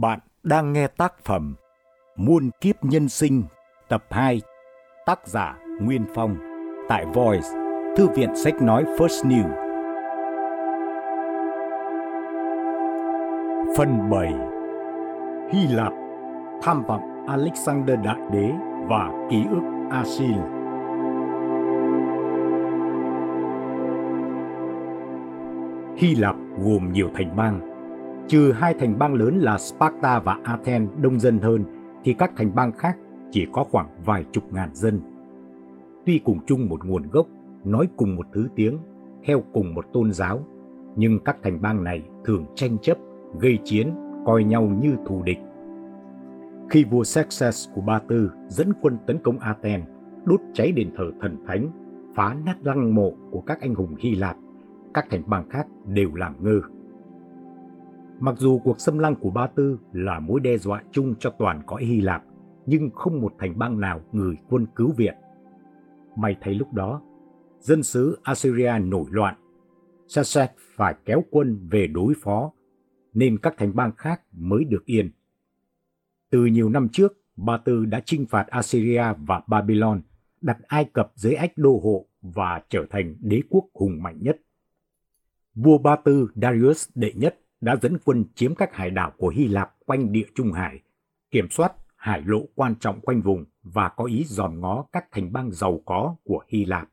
Bạn đang nghe tác phẩm Muôn kiếp nhân sinh tập 2 tác giả Nguyên Phong tại Voice, Thư viện sách nói First New. Phần 7 Hy Lạp Tham vọng Alexander Đại Đế và Ký ức Asil Hy Lạp gồm nhiều thành bang Trừ hai thành bang lớn là Sparta và Athens đông dân hơn, thì các thành bang khác chỉ có khoảng vài chục ngàn dân. Tuy cùng chung một nguồn gốc, nói cùng một thứ tiếng, theo cùng một tôn giáo, nhưng các thành bang này thường tranh chấp, gây chiến, coi nhau như thù địch. Khi vua Xerxes của Ba Tư dẫn quân tấn công Athens, đốt cháy đền thờ thần thánh, phá nát lăng mộ của các anh hùng Hy Lạp, các thành bang khác đều làm ngơ. Mặc dù cuộc xâm lăng của Ba Tư là mối đe dọa chung cho toàn cõi Hy Lạp, nhưng không một thành bang nào gửi quân cứu viện. May thấy lúc đó, dân xứ Assyria nổi loạn, Saset phải kéo quân về đối phó, nên các thành bang khác mới được yên. Từ nhiều năm trước, Ba Tư đã chinh phạt Assyria và Babylon, đặt Ai Cập dưới ách đô hộ và trở thành đế quốc hùng mạnh nhất. Vua Ba Tư Darius đệ nhất đã dẫn quân chiếm các hải đảo của Hy Lạp quanh địa Trung Hải, kiểm soát hải lộ quan trọng quanh vùng và có ý dòm ngó các thành bang giàu có của Hy Lạp.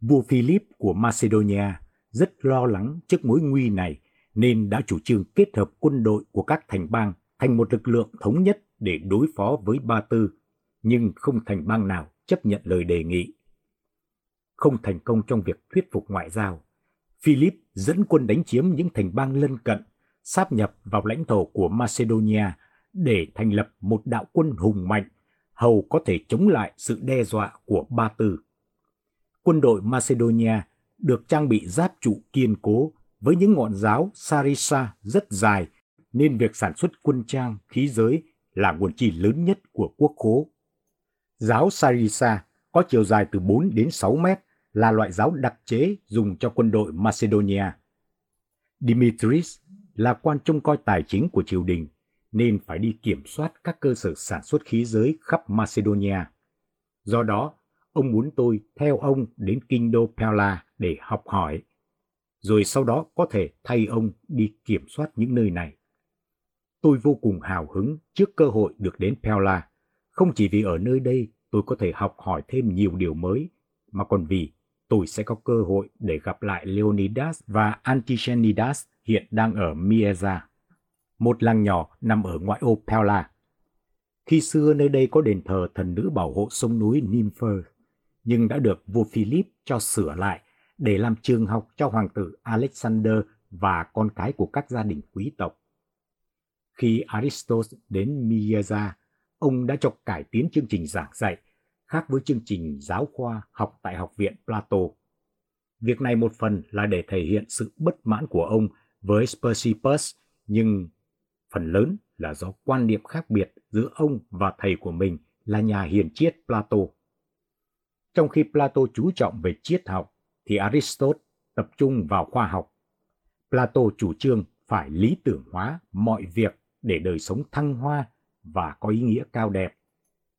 Vua Philip của Macedonia rất lo lắng trước mối nguy này nên đã chủ trương kết hợp quân đội của các thành bang thành một lực lượng thống nhất để đối phó với Ba Tư, nhưng không thành bang nào chấp nhận lời đề nghị. Không thành công trong việc thuyết phục ngoại giao, Philip dẫn quân đánh chiếm những thành bang lân cận, sáp nhập vào lãnh thổ của Macedonia để thành lập một đạo quân hùng mạnh, hầu có thể chống lại sự đe dọa của Ba Tư. Quân đội Macedonia được trang bị giáp trụ kiên cố với những ngọn giáo Sarissa rất dài, nên việc sản xuất quân trang, khí giới là nguồn chi lớn nhất của quốc khố. Giáo Sarissa có chiều dài từ 4 đến 6 mét, là loại giáo đặc chế dùng cho quân đội Macedonia. Dimitris là quan trông coi tài chính của triều đình nên phải đi kiểm soát các cơ sở sản xuất khí giới khắp Macedonia. Do đó, ông muốn tôi theo ông đến kinh đô Pella để học hỏi, rồi sau đó có thể thay ông đi kiểm soát những nơi này. Tôi vô cùng hào hứng trước cơ hội được đến Pella, không chỉ vì ở nơi đây tôi có thể học hỏi thêm nhiều điều mới, mà còn vì tôi sẽ có cơ hội để gặp lại Leonidas và Antichenidas hiện đang ở Mieza, một làng nhỏ nằm ở ngoại ô Pella. Khi xưa nơi đây có đền thờ thần nữ bảo hộ sông núi Nympher, nhưng đã được vua Philip cho sửa lại để làm trường học cho hoàng tử Alexander và con cái của các gia đình quý tộc. Khi Aristos đến Mieza, ông đã cho cải tiến chương trình giảng dạy khác với chương trình giáo khoa học tại Học viện Plato. Việc này một phần là để thể hiện sự bất mãn của ông với Speusippus, nhưng phần lớn là do quan niệm khác biệt giữa ông và thầy của mình là nhà hiền triết Plato. Trong khi Plato chú trọng về triết học, thì Aristotle tập trung vào khoa học. Plato chủ trương phải lý tưởng hóa mọi việc để đời sống thăng hoa và có ý nghĩa cao đẹp.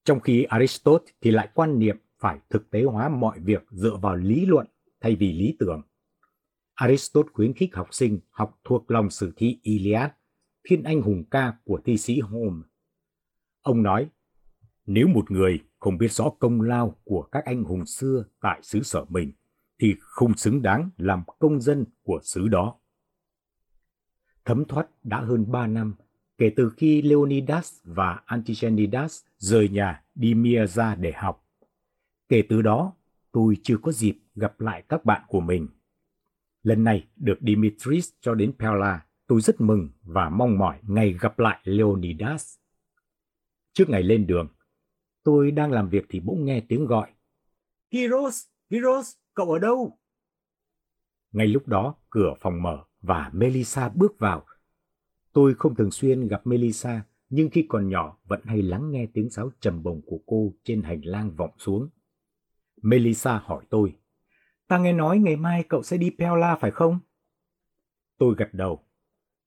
Trong khi Aristotle thì lại quan niệm phải thực tế hóa mọi việc dựa vào lý luận thay vì lý tưởng. Aristotle khuyến khích học sinh học thuộc lòng sử thi Iliad, thiên anh hùng ca của thi sĩ Homer. Ông nói, nếu một người không biết rõ công lao của các anh hùng xưa tại xứ sở mình, thì không xứng đáng làm công dân của xứ đó. Thấm thoát đã hơn ba năm kể từ khi Leonidas và Antichenidas rời nhà đi Mia ra để học. Kể từ đó, tôi chưa có dịp gặp lại các bạn của mình. Lần này được Dimitris cho đến Pella, tôi rất mừng và mong mỏi ngày gặp lại Leonidas. Trước ngày lên đường, tôi đang làm việc thì bỗng nghe tiếng gọi. Kiros, Kiros, cậu ở đâu? Ngay lúc đó, cửa phòng mở và Melissa bước vào Tôi không thường xuyên gặp Melissa, nhưng khi còn nhỏ vẫn hay lắng nghe tiếng sáo trầm bồng của cô trên hành lang vọng xuống. Melissa hỏi tôi, ta nghe nói ngày mai cậu sẽ đi Pella phải không? Tôi gật đầu.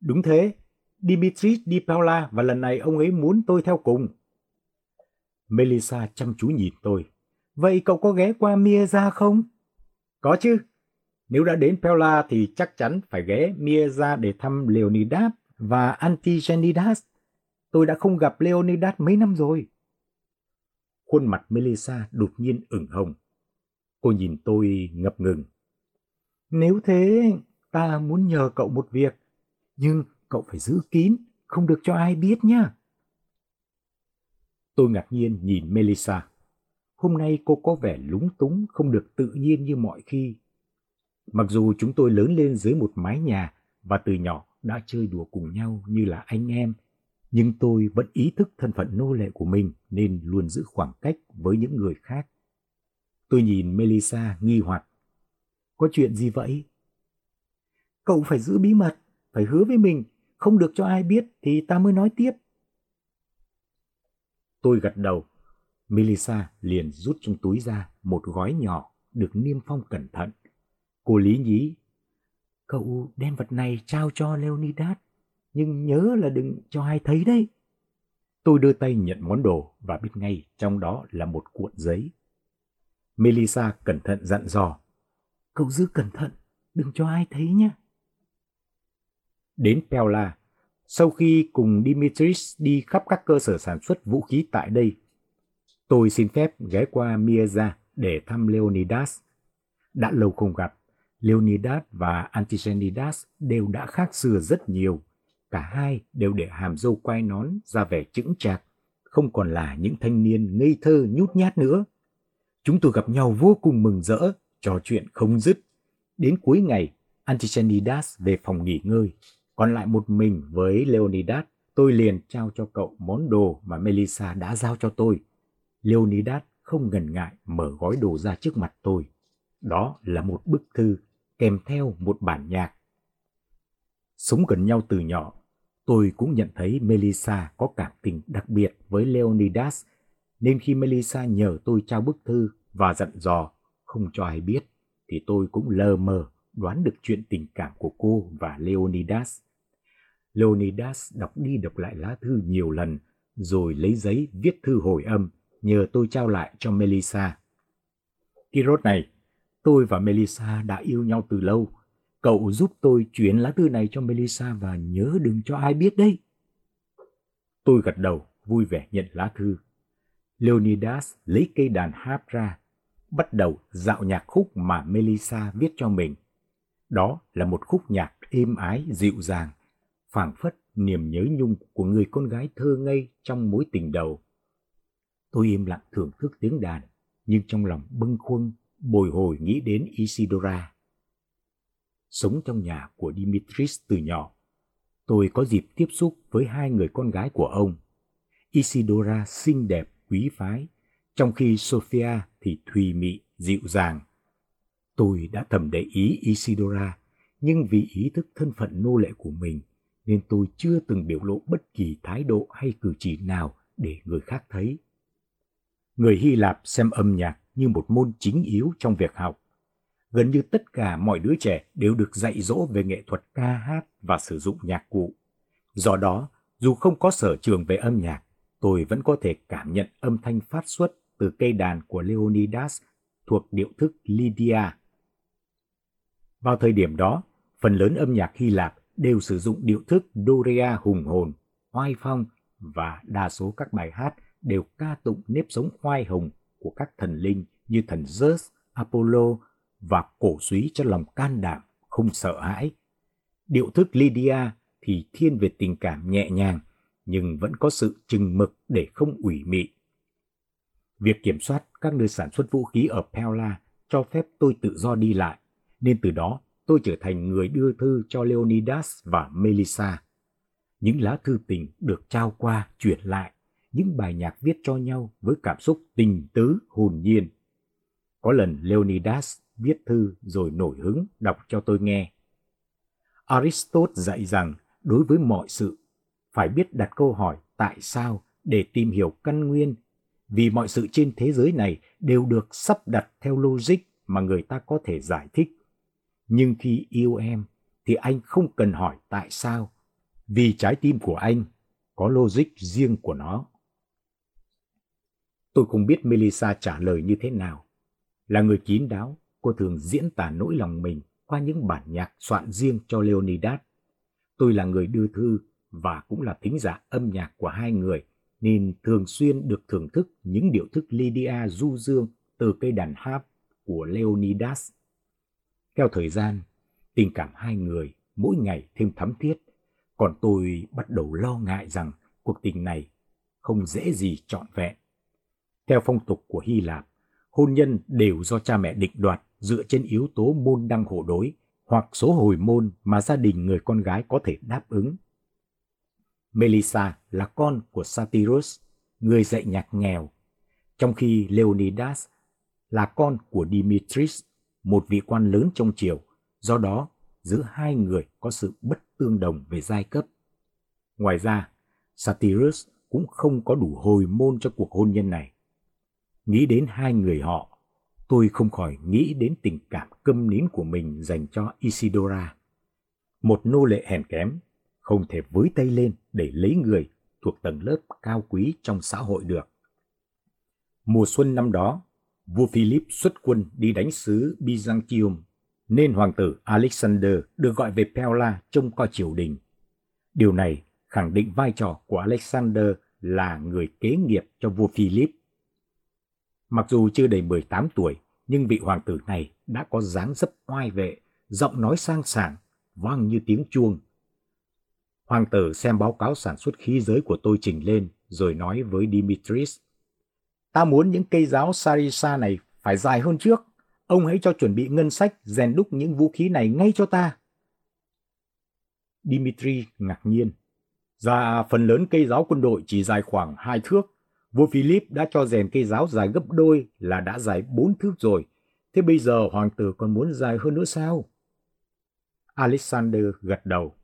Đúng thế, Dimitris đi Paula và lần này ông ấy muốn tôi theo cùng. Melissa chăm chú nhìn tôi. Vậy cậu có ghé qua Mieza không? Có chứ. Nếu đã đến Paula thì chắc chắn phải ghé Mieza để thăm Leonidas và Antigenidas. Tôi đã không gặp Leonidas mấy năm rồi. Khuôn mặt Melissa đột nhiên ửng hồng. Cô nhìn tôi ngập ngừng. Nếu thế, ta muốn nhờ cậu một việc, nhưng cậu phải giữ kín, không được cho ai biết nhá. Tôi ngạc nhiên nhìn Melissa. Hôm nay cô có vẻ lúng túng, không được tự nhiên như mọi khi. Mặc dù chúng tôi lớn lên dưới một mái nhà và từ nhỏ đã chơi đùa cùng nhau như là anh em, nhưng tôi vẫn ý thức thân phận nô lệ của mình nên luôn giữ khoảng cách với những người khác. Tôi nhìn Melissa nghi hoặc. Có chuyện gì vậy? Cậu phải giữ bí mật, phải hứa với mình, không được cho ai biết thì ta mới nói tiếp. Tôi gật đầu. Melissa liền rút trong túi ra một gói nhỏ được niêm phong cẩn thận. Cô lý nhí. Cậu đem vật này trao cho Leonidas, nhưng nhớ là đừng cho ai thấy đấy. Tôi đưa tay nhận món đồ và biết ngay trong đó là một cuộn giấy. Melissa cẩn thận dặn dò. Cậu giữ cẩn thận, đừng cho ai thấy nhé. Đến Pella, sau khi cùng Dimitris đi khắp các cơ sở sản xuất vũ khí tại đây, tôi xin phép ghé qua Mieza để thăm Leonidas. Đã lâu không gặp, Leonidas và Antigenidas đều đã khác xưa rất nhiều. Cả hai đều để hàm dâu quai nón ra vẻ chững chạc, không còn là những thanh niên ngây thơ nhút nhát nữa. Chúng tôi gặp nhau vô cùng mừng rỡ, trò chuyện không dứt. Đến cuối ngày, Antigenidas về phòng nghỉ ngơi, còn lại một mình với Leonidas, tôi liền trao cho cậu món đồ mà Melissa đã giao cho tôi. Leonidas không ngần ngại mở gói đồ ra trước mặt tôi. Đó là một bức thư kèm theo một bản nhạc. Sống gần nhau từ nhỏ, tôi cũng nhận thấy Melissa có cảm tình đặc biệt với Leonidas, nên khi Melissa nhờ tôi trao bức thư và dặn dò không cho ai biết, thì tôi cũng lờ mờ đoán được chuyện tình cảm của cô và Leonidas. Leonidas đọc đi đọc lại lá thư nhiều lần, rồi lấy giấy viết thư hồi âm, nhờ tôi trao lại cho Melissa. Kirot này, tôi và Melissa đã yêu nhau từ lâu. Cậu giúp tôi chuyển lá thư này cho Melissa và nhớ đừng cho ai biết đấy. Tôi gật đầu, vui vẻ nhận lá thư. Leonidas lấy cây đàn harp ra, bắt đầu dạo nhạc khúc mà Melissa viết cho mình. Đó là một khúc nhạc êm ái, dịu dàng, phảng phất niềm nhớ nhung của người con gái thơ ngây trong mối tình đầu. Tôi im lặng thưởng thức tiếng đàn, nhưng trong lòng bâng khuâng, bồi hồi nghĩ đến Isidora. Sống trong nhà của Dimitris từ nhỏ, tôi có dịp tiếp xúc với hai người con gái của ông. Isidora xinh đẹp, quý phái, trong khi Sophia thì thùy mị, dịu dàng. Tôi đã thầm để ý Isidora, nhưng vì ý thức thân phận nô lệ của mình, nên tôi chưa từng biểu lộ bất kỳ thái độ hay cử chỉ nào để người khác thấy. Người Hy Lạp xem âm nhạc như một môn chính yếu trong việc học. Gần như tất cả mọi đứa trẻ đều được dạy dỗ về nghệ thuật ca hát và sử dụng nhạc cụ. Do đó, dù không có sở trường về âm nhạc, tôi vẫn có thể cảm nhận âm thanh phát xuất từ cây đàn của Leonidas thuộc điệu thức Lydia. Vào thời điểm đó, phần lớn âm nhạc Hy Lạp đều sử dụng điệu thức Dorea hùng hồn, oai phong và đa số các bài hát đều ca tụng nếp sống oai hùng của các thần linh như thần Zeus, Apollo và cổ suý cho lòng can đảm, không sợ hãi. Điệu thức Lydia thì thiên về tình cảm nhẹ nhàng, nhưng vẫn có sự chừng mực để không ủy mị. Việc kiểm soát các nơi sản xuất vũ khí ở Pella cho phép tôi tự do đi lại, nên từ đó tôi trở thành người đưa thư cho Leonidas và Melissa. Những lá thư tình được trao qua, chuyển lại, những bài nhạc viết cho nhau với cảm xúc tình tứ hồn nhiên. Có lần Leonidas viết thư rồi nổi hứng đọc cho tôi nghe. Aristotle dạy rằng đối với mọi sự phải biết đặt câu hỏi tại sao để tìm hiểu căn nguyên vì mọi sự trên thế giới này đều được sắp đặt theo logic mà người ta có thể giải thích nhưng khi yêu em thì anh không cần hỏi tại sao, vì trái tim của anh có logic riêng của nó. Tôi không biết Melissa trả lời như thế nào. Là người kín đáo, cô thường diễn tả nỗi lòng mình qua những bản nhạc soạn riêng cho Leonidas. Tôi là người đưa thư và cũng là thính giả âm nhạc của hai người, nên thường xuyên được thưởng thức những điệu thức Lydia du dương từ cây đàn harp của Leonidas. Theo thời gian, tình cảm hai người mỗi ngày thêm thắm thiết, còn tôi bắt đầu lo ngại rằng cuộc tình này không dễ gì trọn vẹn. Theo phong tục của Hy Lạp, hôn nhân đều do cha mẹ định đoạt dựa trên yếu tố môn đăng hộ đối hoặc số hồi môn mà gia đình người con gái có thể đáp ứng. Melissa là con của Satyrus, người dạy nhạc nghèo, trong khi Leonidas là con của Dimitris, một vị quan lớn trong triều, do đó giữa hai người có sự bất tương đồng về giai cấp. Ngoài ra, Satyrus cũng không có đủ hồi môn cho cuộc hôn nhân này. Nghĩ đến hai người họ, tôi không khỏi nghĩ đến tình cảm câm nín của mình dành cho Isidora. Một nô lệ hèn kém, không thể với tay lên để lấy người thuộc tầng lớp cao quý trong xã hội được. Mùa xuân năm đó, vua Philip xuất quân đi đánh sứ Byzantium, nên hoàng tử Alexander được gọi về Pella trông coi triều đình. Điều này khẳng định vai trò của Alexander là người kế nghiệp cho vua Philip. Mặc dù chưa đầy 18 tuổi, nhưng vị hoàng tử này đã có dáng dấp oai vệ, giọng nói sang sảng, vang như tiếng chuông. Hoàng tử xem báo cáo sản xuất khí giới của tôi trình lên, rồi nói với Dimitris. Ta muốn những cây giáo Sarisa này phải dài hơn trước. Ông hãy cho chuẩn bị ngân sách rèn đúc những vũ khí này ngay cho ta. Dimitri ngạc nhiên. Dạ, phần lớn cây giáo quân đội chỉ dài khoảng hai thước. Vua Philip đã cho rèn cây giáo dài gấp đôi là đã dài bốn thước rồi. Thế bây giờ hoàng tử còn muốn dài hơn nữa sao? Alexander gật đầu.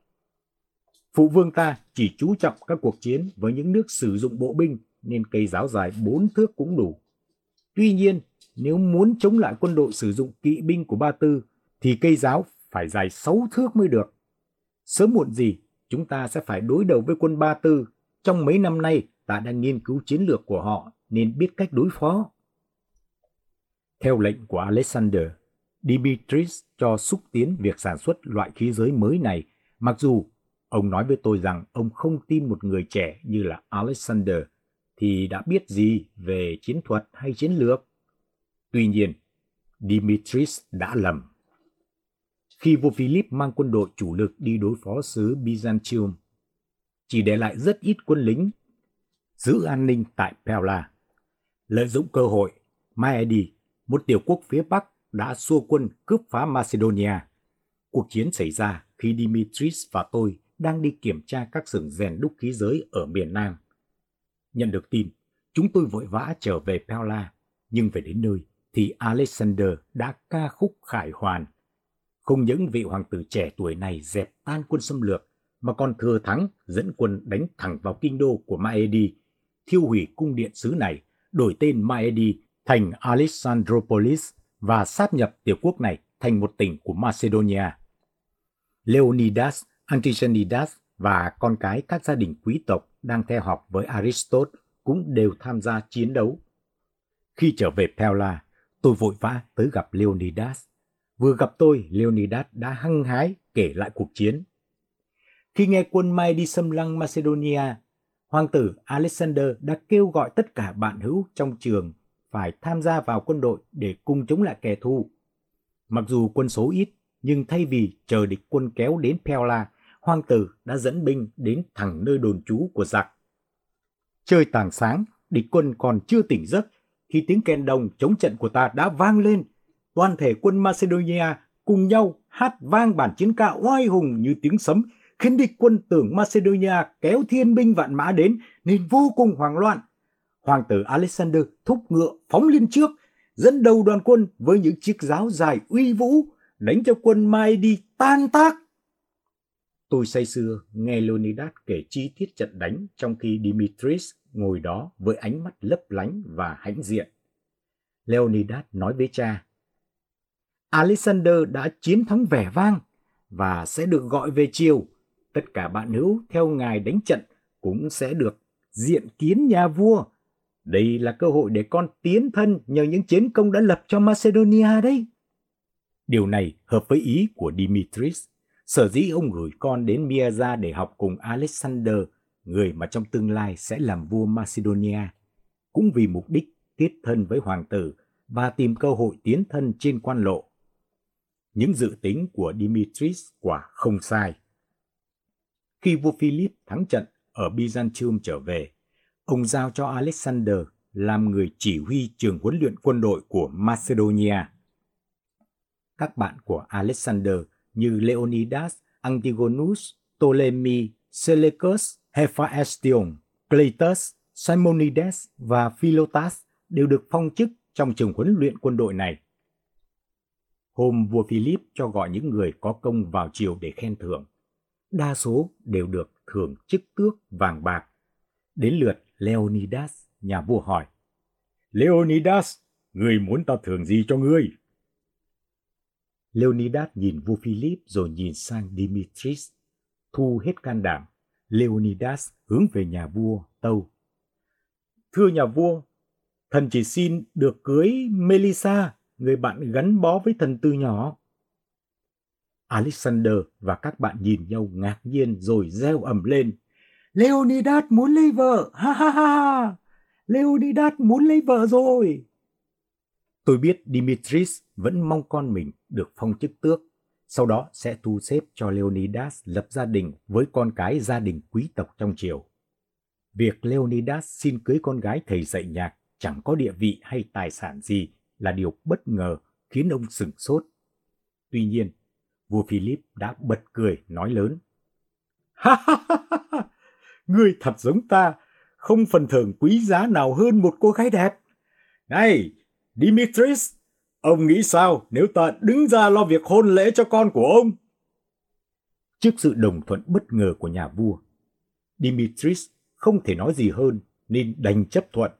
Phụ vương ta chỉ chú trọng các cuộc chiến với những nước sử dụng bộ binh nên cây giáo dài bốn thước cũng đủ. Tuy nhiên, nếu muốn chống lại quân đội sử dụng kỵ binh của Ba Tư thì cây giáo phải dài sáu thước mới được. Sớm muộn gì, chúng ta sẽ phải đối đầu với quân Ba Tư. Trong mấy năm nay, ta đang nghiên cứu chiến lược của họ nên biết cách đối phó. Theo lệnh của Alexander, Dimitris cho xúc tiến việc sản xuất loại khí giới mới này, mặc dù ông nói với tôi rằng ông không tin một người trẻ như là Alexander thì đã biết gì về chiến thuật hay chiến lược. Tuy nhiên, Dimitris đã lầm. Khi vua Philip mang quân đội chủ lực đi đối phó xứ Byzantium, chỉ để lại rất ít quân lính giữ an ninh tại Pella. Lợi dụng cơ hội, Maedi, một tiểu quốc phía Bắc, đã xua quân cướp phá Macedonia. Cuộc chiến xảy ra khi Dimitris và tôi đang đi kiểm tra các xưởng rèn đúc khí giới ở miền Nam. Nhận được tin, chúng tôi vội vã trở về Pella, nhưng về đến nơi thì Alexander đã ca khúc khải hoàn. Không những vị hoàng tử trẻ tuổi này dẹp tan quân xâm lược, mà còn thừa thắng dẫn quân đánh thẳng vào kinh đô của Maedi, thiêu hủy cung điện xứ này, đổi tên Maedi thành Alexandropolis và sáp nhập tiểu quốc này thành một tỉnh của Macedonia. Leonidas, Antigenidas và con cái các gia đình quý tộc đang theo học với Aristotle cũng đều tham gia chiến đấu. Khi trở về Pella, tôi vội vã tới gặp Leonidas. Vừa gặp tôi, Leonidas đã hăng hái kể lại cuộc chiến. Khi nghe quân Mai đi xâm lăng Macedonia, hoàng tử Alexander đã kêu gọi tất cả bạn hữu trong trường phải tham gia vào quân đội để cùng chống lại kẻ thù. Mặc dù quân số ít, nhưng thay vì chờ địch quân kéo đến Pella, hoàng tử đã dẫn binh đến thẳng nơi đồn trú của giặc. Trời tảng sáng, địch quân còn chưa tỉnh giấc khi tiếng kèn đồng chống trận của ta đã vang lên. Toàn thể quân Macedonia cùng nhau hát vang bản chiến ca oai hùng như tiếng sấm, khiến địch quân tưởng Macedonia kéo thiên binh vạn mã đến nên vô cùng hoảng loạn. Hoàng tử Alexander thúc ngựa phóng lên trước, dẫn đầu đoàn quân với những chiếc giáo dài uy vũ, đánh cho quân Mai đi tan tác. Tôi say sưa nghe Leonidas kể chi tiết trận đánh trong khi Dimitris ngồi đó với ánh mắt lấp lánh và hãnh diện. Leonidas nói với cha, Alexander đã chiến thắng vẻ vang và sẽ được gọi về triều tất cả bạn hữu theo ngài đánh trận cũng sẽ được diện kiến nhà vua. Đây là cơ hội để con tiến thân nhờ những chiến công đã lập cho Macedonia đấy. Điều này hợp với ý của Dimitris. Sở dĩ ông gửi con đến Miaza để học cùng Alexander, người mà trong tương lai sẽ làm vua Macedonia, cũng vì mục đích tiết thân với hoàng tử và tìm cơ hội tiến thân trên quan lộ. Những dự tính của Dimitris quả không sai. Khi vua Philip thắng trận ở Byzantium trở về, ông giao cho Alexander làm người chỉ huy trường huấn luyện quân đội của Macedonia. Các bạn của Alexander như Leonidas, Antigonus, Ptolemy, Seleucus, Hephaestion, Cleitus, Simonides và Philotas đều được phong chức trong trường huấn luyện quân đội này. Hôm vua Philip cho gọi những người có công vào triều để khen thưởng. Đa số đều được thưởng chức tước vàng bạc. Đến lượt Leonidas, nhà vua hỏi. Leonidas, người muốn ta thưởng gì cho ngươi? Leonidas nhìn vua Philip rồi nhìn sang Dimitris. Thu hết can đảm, Leonidas hướng về nhà vua tâu. Thưa nhà vua, thần chỉ xin được cưới Melissa, người bạn gắn bó với thần từ nhỏ. Alexander và các bạn nhìn nhau ngạc nhiên rồi reo ầm lên. Leonidas muốn lấy vợ, ha ha ha! Leonidas muốn lấy vợ rồi! Tôi biết Dimitris vẫn mong con mình được phong chức tước, sau đó sẽ thu xếp cho Leonidas lập gia đình với con cái gia đình quý tộc trong triều. Việc Leonidas xin cưới con gái thầy dạy nhạc chẳng có địa vị hay tài sản gì là điều bất ngờ khiến ông sửng sốt. Tuy nhiên, vua Philip đã bật cười nói lớn. Ha ha ha ha! Ngươi thật giống ta, không phần thưởng quý giá nào hơn một cô gái đẹp. Này, Dimitris, ông nghĩ sao nếu ta đứng ra lo việc hôn lễ cho con của ông? Trước sự đồng thuận bất ngờ của nhà vua, Dimitris không thể nói gì hơn nên đành chấp thuận.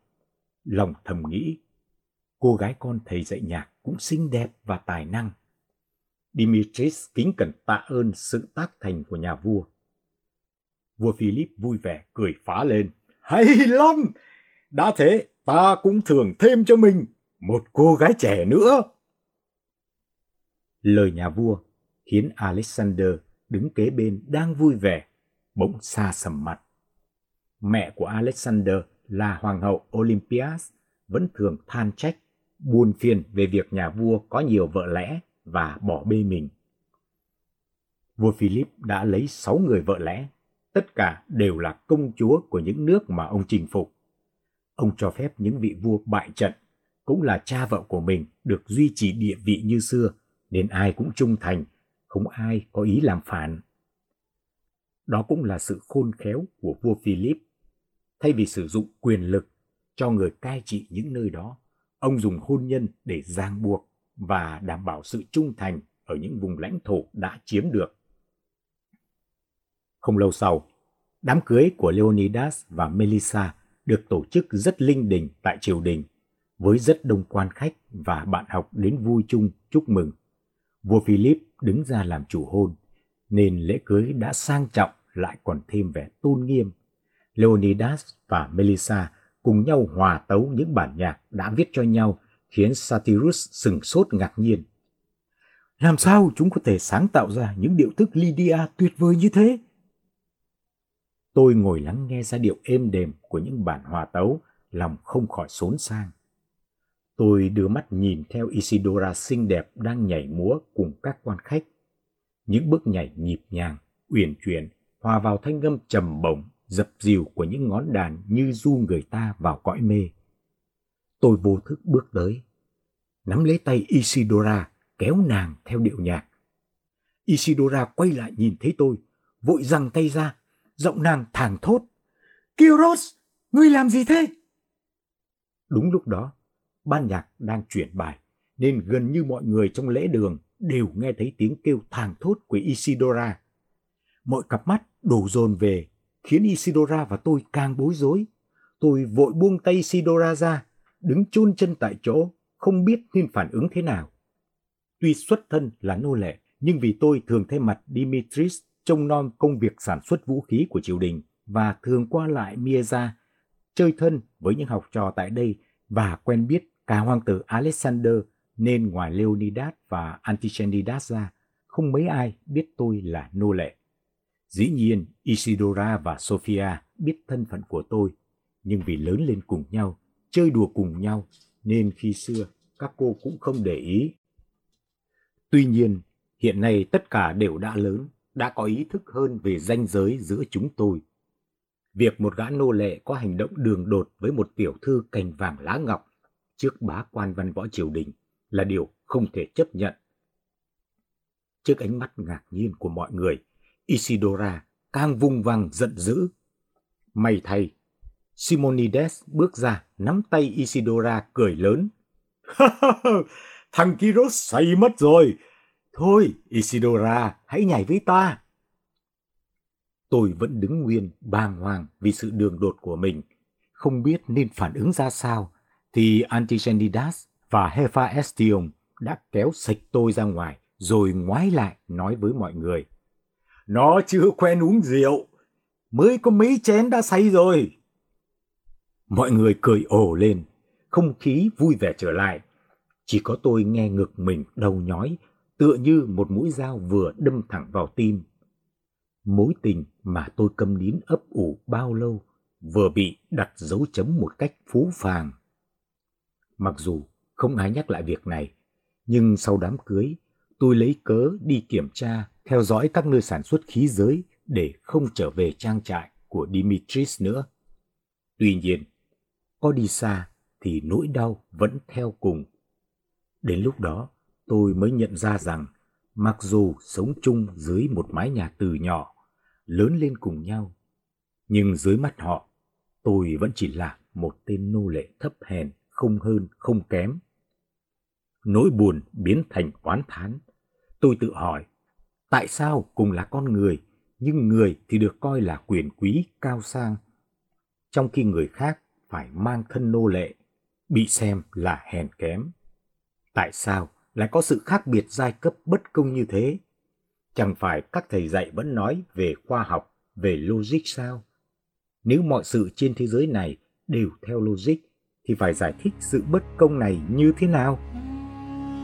Lòng thầm nghĩ, cô gái con thầy dạy nhạc cũng xinh đẹp và tài năng. Dimitris kính cẩn tạ ơn sự tác thành của nhà vua. Vua Philip vui vẻ cười phá lên. Hay lắm! Đã thế, ta cũng thưởng thêm cho mình một cô gái trẻ nữa. Lời nhà vua khiến Alexander đứng kế bên đang vui vẻ, bỗng xa sầm mặt. Mẹ của Alexander là hoàng hậu Olympias vẫn thường than trách, buồn phiền về việc nhà vua có nhiều vợ lẽ và bỏ bê mình. Vua Philip đã lấy sáu người vợ lẽ, tất cả đều là công chúa của những nước mà ông chinh phục. Ông cho phép những vị vua bại trận cũng là cha vợ của mình được duy trì địa vị như xưa, nên ai cũng trung thành, không ai có ý làm phản. Đó cũng là sự khôn khéo của vua Philip. Thay vì sử dụng quyền lực cho người cai trị những nơi đó, ông dùng hôn nhân để ràng buộc và đảm bảo sự trung thành ở những vùng lãnh thổ đã chiếm được. Không lâu sau, đám cưới của Leonidas và Melissa được tổ chức rất linh đình tại triều đình với rất đông quan khách và bạn học đến vui chung chúc mừng. Vua Philip đứng ra làm chủ hôn, nên lễ cưới đã sang trọng lại còn thêm vẻ tôn nghiêm. Leonidas và Melissa cùng nhau hòa tấu những bản nhạc đã viết cho nhau khiến Satyrus sừng sốt ngạc nhiên. Làm sao chúng có thể sáng tạo ra những điệu thức Lydia tuyệt vời như thế? Tôi ngồi lắng nghe giai điệu êm đềm của những bản hòa tấu, lòng không khỏi xốn sang. Tôi đưa mắt nhìn theo Isidora xinh đẹp đang nhảy múa cùng các quan khách. Những bước nhảy nhịp nhàng, uyển chuyển, hòa vào thanh âm trầm bổng, dập dìu của những ngón đàn như du người ta vào cõi mê. Tôi vô thức bước tới, nắm lấy tay Isidora, kéo nàng theo điệu nhạc. Isidora quay lại nhìn thấy tôi, vội giằng tay ra, giọng nàng thảng thốt. "Kiros, ngươi làm gì thế? Đúng lúc đó, ban nhạc đang chuyển bài, nên gần như mọi người trong lễ đường đều nghe thấy tiếng kêu thảng thốt của Isidora. Mọi cặp mắt đổ dồn về, khiến Isidora và tôi càng bối rối. Tôi vội buông tay Isidora ra, đứng chôn chân tại chỗ, không biết nên phản ứng thế nào. Tuy xuất thân là nô lệ, nhưng vì tôi thường thay mặt Dimitris trông nom công việc sản xuất vũ khí của triều đình và thường qua lại Mieza, chơi thân với những học trò tại đây và quen biết cả hoàng tử Alexander nên ngoài Leonidas và Antichenidas ra, không mấy ai biết tôi là nô lệ. Dĩ nhiên, Isidora và Sophia biết thân phận của tôi, nhưng vì lớn lên cùng nhau, chơi đùa cùng nhau, nên khi xưa các cô cũng không để ý. Tuy nhiên, hiện nay tất cả đều đã lớn, đã có ý thức hơn về ranh giới giữa chúng tôi. Việc một gã nô lệ có hành động đường đột với một tiểu thư cành vàng lá ngọc trước bá quan văn võ triều đình là điều không thể chấp nhận. Trước ánh mắt ngạc nhiên của mọi người, Isidora càng vung vang giận dữ. May thay, Simonides bước ra nắm tay Isidora cười lớn. Thằng Kiros say mất rồi. Thôi, Isidora, hãy nhảy với ta. Tôi vẫn đứng nguyên bàng hoàng vì sự đường đột của mình, không biết nên phản ứng ra sao, thì Antigenidas và Hephaestion đã kéo sạch tôi ra ngoài rồi ngoái lại nói với mọi người. Nó chưa quen uống rượu, mới có mấy chén đã say rồi. Mọi người cười ồ lên, không khí vui vẻ trở lại. Chỉ có tôi nghe ngực mình đau nhói, tựa như một mũi dao vừa đâm thẳng vào tim. Mối tình mà tôi câm nín ấp ủ bao lâu vừa bị đặt dấu chấm một cách phú phàng. Mặc dù không ai nhắc lại việc này, nhưng sau đám cưới, tôi lấy cớ đi kiểm tra, theo dõi các nơi sản xuất khí giới để không trở về trang trại của Dimitris nữa. Tuy nhiên, có đi xa thì nỗi đau vẫn theo cùng. Đến lúc đó, tôi mới nhận ra rằng mặc dù sống chung dưới một mái nhà từ nhỏ, lớn lên cùng nhau, nhưng dưới mắt họ, tôi vẫn chỉ là một tên nô lệ thấp hèn, không hơn, không kém. Nỗi buồn biến thành oán thán. Tôi tự hỏi, tại sao cùng là con người, nhưng người thì được coi là quyền quý cao sang, trong khi người khác phải mang thân nô lệ, bị xem là hèn kém. Tại sao lại có sự khác biệt giai cấp bất công như thế? Chẳng phải các thầy dạy vẫn nói về khoa học, về logic sao? Nếu mọi sự trên thế giới này đều theo logic, thì phải giải thích sự bất công này như thế nào?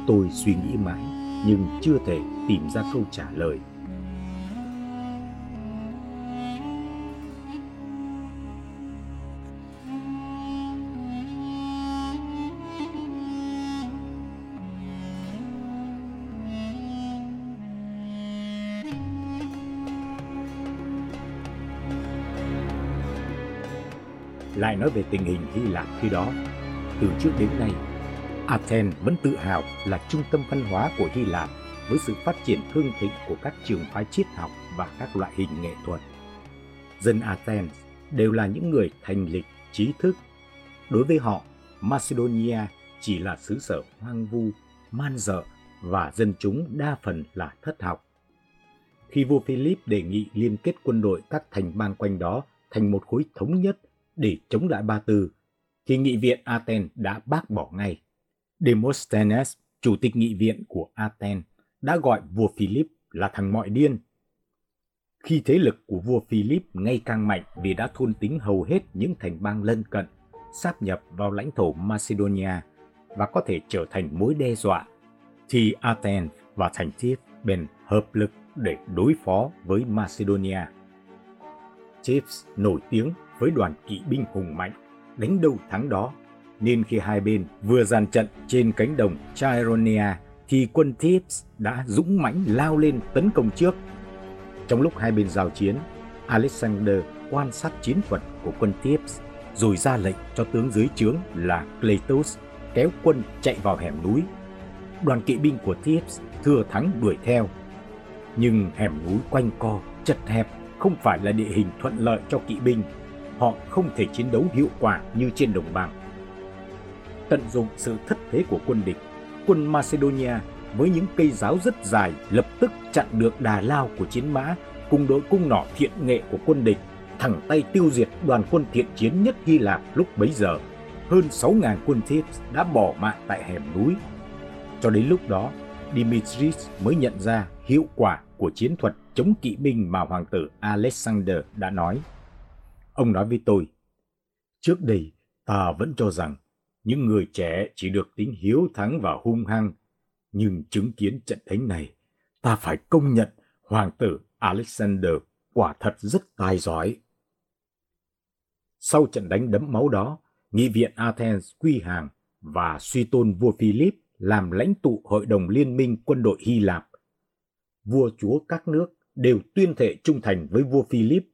Tôi suy nghĩ mãi, nhưng chưa thể tìm ra câu trả lời. Lại nói về tình hình Hy Lạp khi đó, từ trước đến nay, Athens vẫn tự hào là trung tâm văn hóa của Hy Lạp với sự phát triển thương thịnh của các trường phái triết học và các loại hình nghệ thuật. Dân Athens đều là những người thành lịch, trí thức. Đối với họ, Macedonia chỉ là xứ sở hoang vu, man dợ và dân chúng đa phần là thất học. Khi vua Philip đề nghị liên kết quân đội các thành bang quanh đó thành một khối thống nhất để chống lại Ba Tư, thì nghị viện Athens đã bác bỏ ngay. Demosthenes, chủ tịch nghị viện của Athens, đã gọi vua Philip là thằng mọi điên. Khi thế lực của vua Philip ngày càng mạnh vì đã thôn tính hầu hết những thành bang lân cận, sáp nhập vào lãnh thổ Macedonia và có thể trở thành mối đe dọa, thì Athens và thành Thebes bền hợp lực để đối phó với Macedonia. Chips nổi tiếng với đoàn kỵ binh hùng mạnh, đánh đâu thắng đó, nên khi hai bên vừa dàn trận trên cánh đồng Chironia thì quân Thebes đã dũng mãnh lao lên tấn công trước. Trong lúc hai bên giao chiến, Alexander quan sát chiến thuật của quân Thebes rồi ra lệnh cho tướng dưới trướng là Cleitos kéo quân chạy vào hẻm núi. Đoàn kỵ binh của Thebes thừa thắng đuổi theo. Nhưng hẻm núi quanh co, chật hẹp không phải là địa hình thuận lợi cho kỵ binh họ không thể chiến đấu hiệu quả như trên đồng bằng. Tận dụng sự thất thế của quân địch, quân Macedonia với những cây giáo rất dài lập tức chặn được đà lao của chiến mã cùng đội cung nỏ thiện nghệ của quân địch, thẳng tay tiêu diệt đoàn quân thiện chiến nhất Hy Lạp lúc bấy giờ. Hơn 6.000 quân Thebes đã bỏ mạng tại hẻm núi. Cho đến lúc đó, Dimitris mới nhận ra hiệu quả của chiến thuật chống kỵ binh mà hoàng tử Alexander đã nói. Ông nói với tôi, trước đây ta vẫn cho rằng những người trẻ chỉ được tính hiếu thắng và hung hăng, nhưng chứng kiến trận đánh này, ta phải công nhận hoàng tử Alexander quả thật rất tài giỏi. Sau trận đánh đẫm máu đó, nghị viện Athens quy hàng và suy tôn vua Philip làm lãnh tụ hội đồng liên minh quân đội Hy Lạp. Vua chúa các nước đều tuyên thệ trung thành với vua Philip,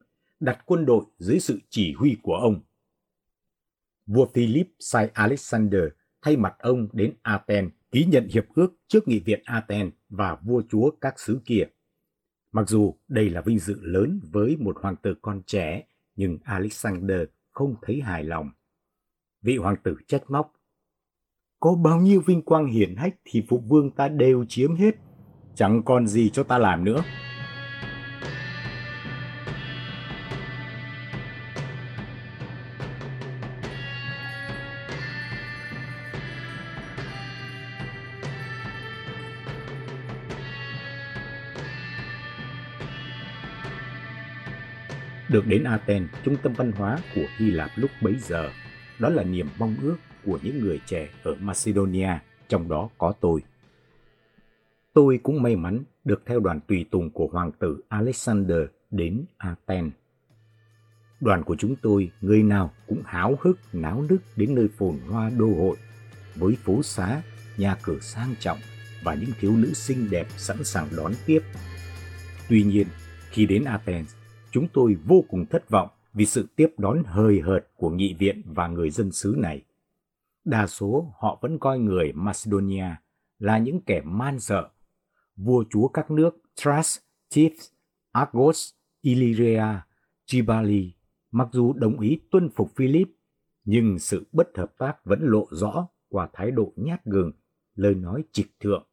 đặt quân đội dưới sự chỉ huy của ông. Vua Philip sai Alexander thay mặt ông đến Athens ký nhận hiệp ước trước nghị viện Athens và vua chúa các xứ kia. Mặc dù đây là vinh dự lớn với một hoàng tử con trẻ, nhưng Alexander không thấy hài lòng. Vị hoàng tử trách móc. Có bao nhiêu vinh quang hiển hách thì phụ vương ta đều chiếm hết. Chẳng còn gì cho ta làm nữa. Được đến Athens, trung tâm văn hóa của Hy Lạp lúc bấy giờ, đó là niềm mong ước của những người trẻ ở Macedonia, trong đó có tôi. Tôi cũng may mắn được theo đoàn tùy tùng của hoàng tử Alexander đến Athens. Đoàn của chúng tôi, người nào cũng háo hức náo nức đến nơi phồn hoa đô hội, với phố xá, nhà cửa sang trọng và những thiếu nữ xinh đẹp sẵn sàng đón tiếp. Tuy nhiên, khi đến Athens, chúng tôi vô cùng thất vọng vì sự tiếp đón hời hợt của nghị viện và người dân xứ này. Đa số họ vẫn coi người Macedonia là những kẻ man sợ. Vua chúa các nước Thrace, Thebes, Argos, Illyria, Gibali mặc dù đồng ý tuân phục Philip, nhưng sự bất hợp tác vẫn lộ rõ qua thái độ nhát gừng, lời nói trịch thượng.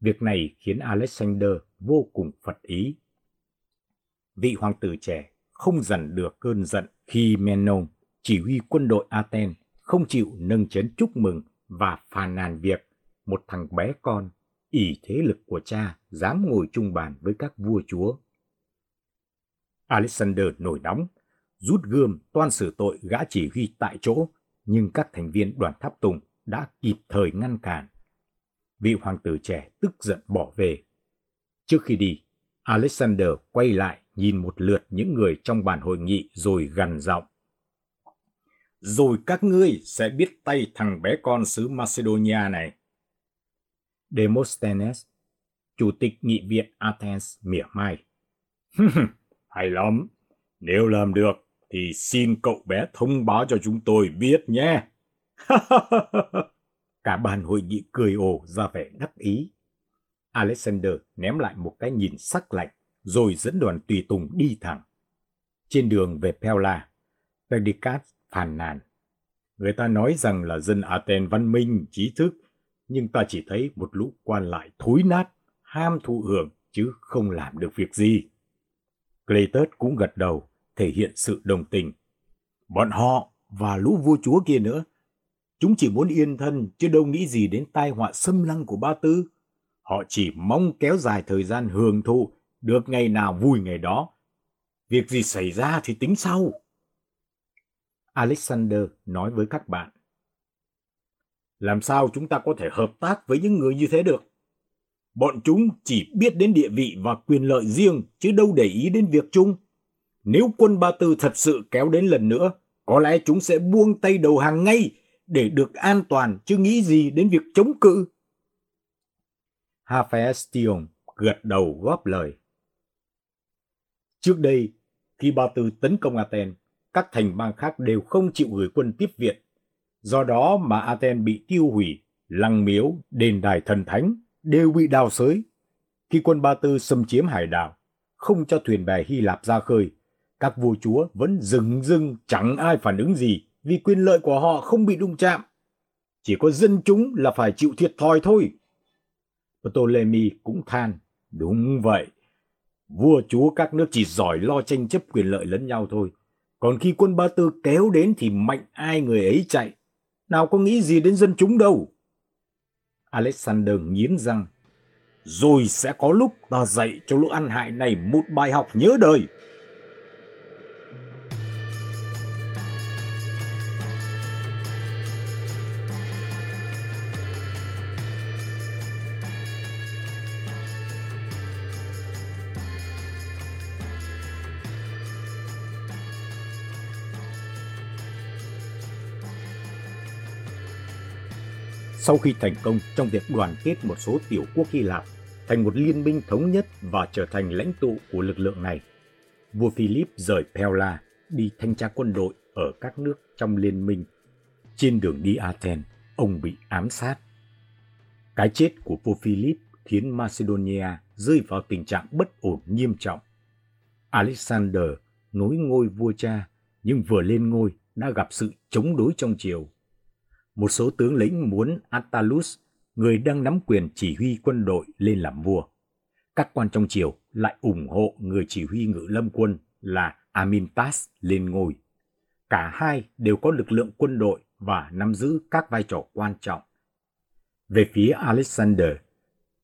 Việc này khiến Alexander vô cùng phật ý vị hoàng tử trẻ không dằn được cơn giận khi Menon, chỉ huy quân đội Athens, không chịu nâng chén chúc mừng và phàn nàn việc một thằng bé con, ỷ thế lực của cha, dám ngồi chung bàn với các vua chúa. Alexander nổi nóng, rút gươm toan xử tội gã chỉ huy tại chỗ, nhưng các thành viên đoàn tháp tùng đã kịp thời ngăn cản. Vị hoàng tử trẻ tức giận bỏ về. Trước khi đi, Alexander quay lại nhìn một lượt những người trong bàn hội nghị rồi gằn giọng. Rồi các ngươi sẽ biết tay thằng bé con xứ Macedonia này. Demosthenes, chủ tịch nghị viện Athens mỉa mai. Hay lắm, nếu làm được thì xin cậu bé thông báo cho chúng tôi biết nhé. Cả bàn hội nghị cười ồ ra vẻ đắc ý. Alexander ném lại một cái nhìn sắc lạnh rồi dẫn đoàn tùy tùng đi thẳng. Trên đường về Pella, Perdicat phàn nàn. Người ta nói rằng là dân Athens văn minh, trí thức, nhưng ta chỉ thấy một lũ quan lại thối nát, ham thụ hưởng chứ không làm được việc gì. Cletus cũng gật đầu, thể hiện sự đồng tình. Bọn họ và lũ vua chúa kia nữa, chúng chỉ muốn yên thân chứ đâu nghĩ gì đến tai họa xâm lăng của Ba Tư. Họ chỉ mong kéo dài thời gian hưởng thụ được ngày nào vui ngày đó. Việc gì xảy ra thì tính sau. Alexander nói với các bạn. Làm sao chúng ta có thể hợp tác với những người như thế được? Bọn chúng chỉ biết đến địa vị và quyền lợi riêng chứ đâu để ý đến việc chung. Nếu quân Ba Tư thật sự kéo đến lần nữa, có lẽ chúng sẽ buông tay đầu hàng ngay để được an toàn chứ nghĩ gì đến việc chống cự. Hafestion gật đầu góp lời. Trước đây, khi Ba Tư tấn công Aten các thành bang khác đều không chịu gửi quân tiếp viện. Do đó mà Aten bị tiêu hủy, lăng miếu, đền đài thần thánh đều bị đào xới. Khi quân Ba Tư xâm chiếm hải đảo, không cho thuyền bè Hy Lạp ra khơi, các vua chúa vẫn dừng dưng chẳng ai phản ứng gì vì quyền lợi của họ không bị đụng chạm. Chỉ có dân chúng là phải chịu thiệt thòi thôi. Ptolemy cũng than, đúng vậy, Vua chúa các nước chỉ giỏi lo tranh chấp quyền lợi lẫn nhau thôi. Còn khi quân Ba Tư kéo đến thì mạnh ai người ấy chạy. Nào có nghĩ gì đến dân chúng đâu. Alexander nghiến răng. rồi sẽ có lúc ta dạy cho lũ ăn hại này một bài học nhớ đời. Sau khi thành công trong việc đoàn kết một số tiểu quốc Hy Lạp thành một liên minh thống nhất và trở thành lãnh tụ của lực lượng này, vua Philip rời Pella đi thanh tra quân đội ở các nước trong liên minh. Trên đường đi Athens, ông bị ám sát. Cái chết của vua Philip khiến Macedonia rơi vào tình trạng bất ổn nghiêm trọng. Alexander nối ngôi vua cha nhưng vừa lên ngôi đã gặp sự chống đối trong triều một số tướng lĩnh muốn Attalus, người đang nắm quyền chỉ huy quân đội lên làm vua. Các quan trong triều lại ủng hộ người chỉ huy ngự lâm quân là Amintas lên ngôi. Cả hai đều có lực lượng quân đội và nắm giữ các vai trò quan trọng. Về phía Alexander,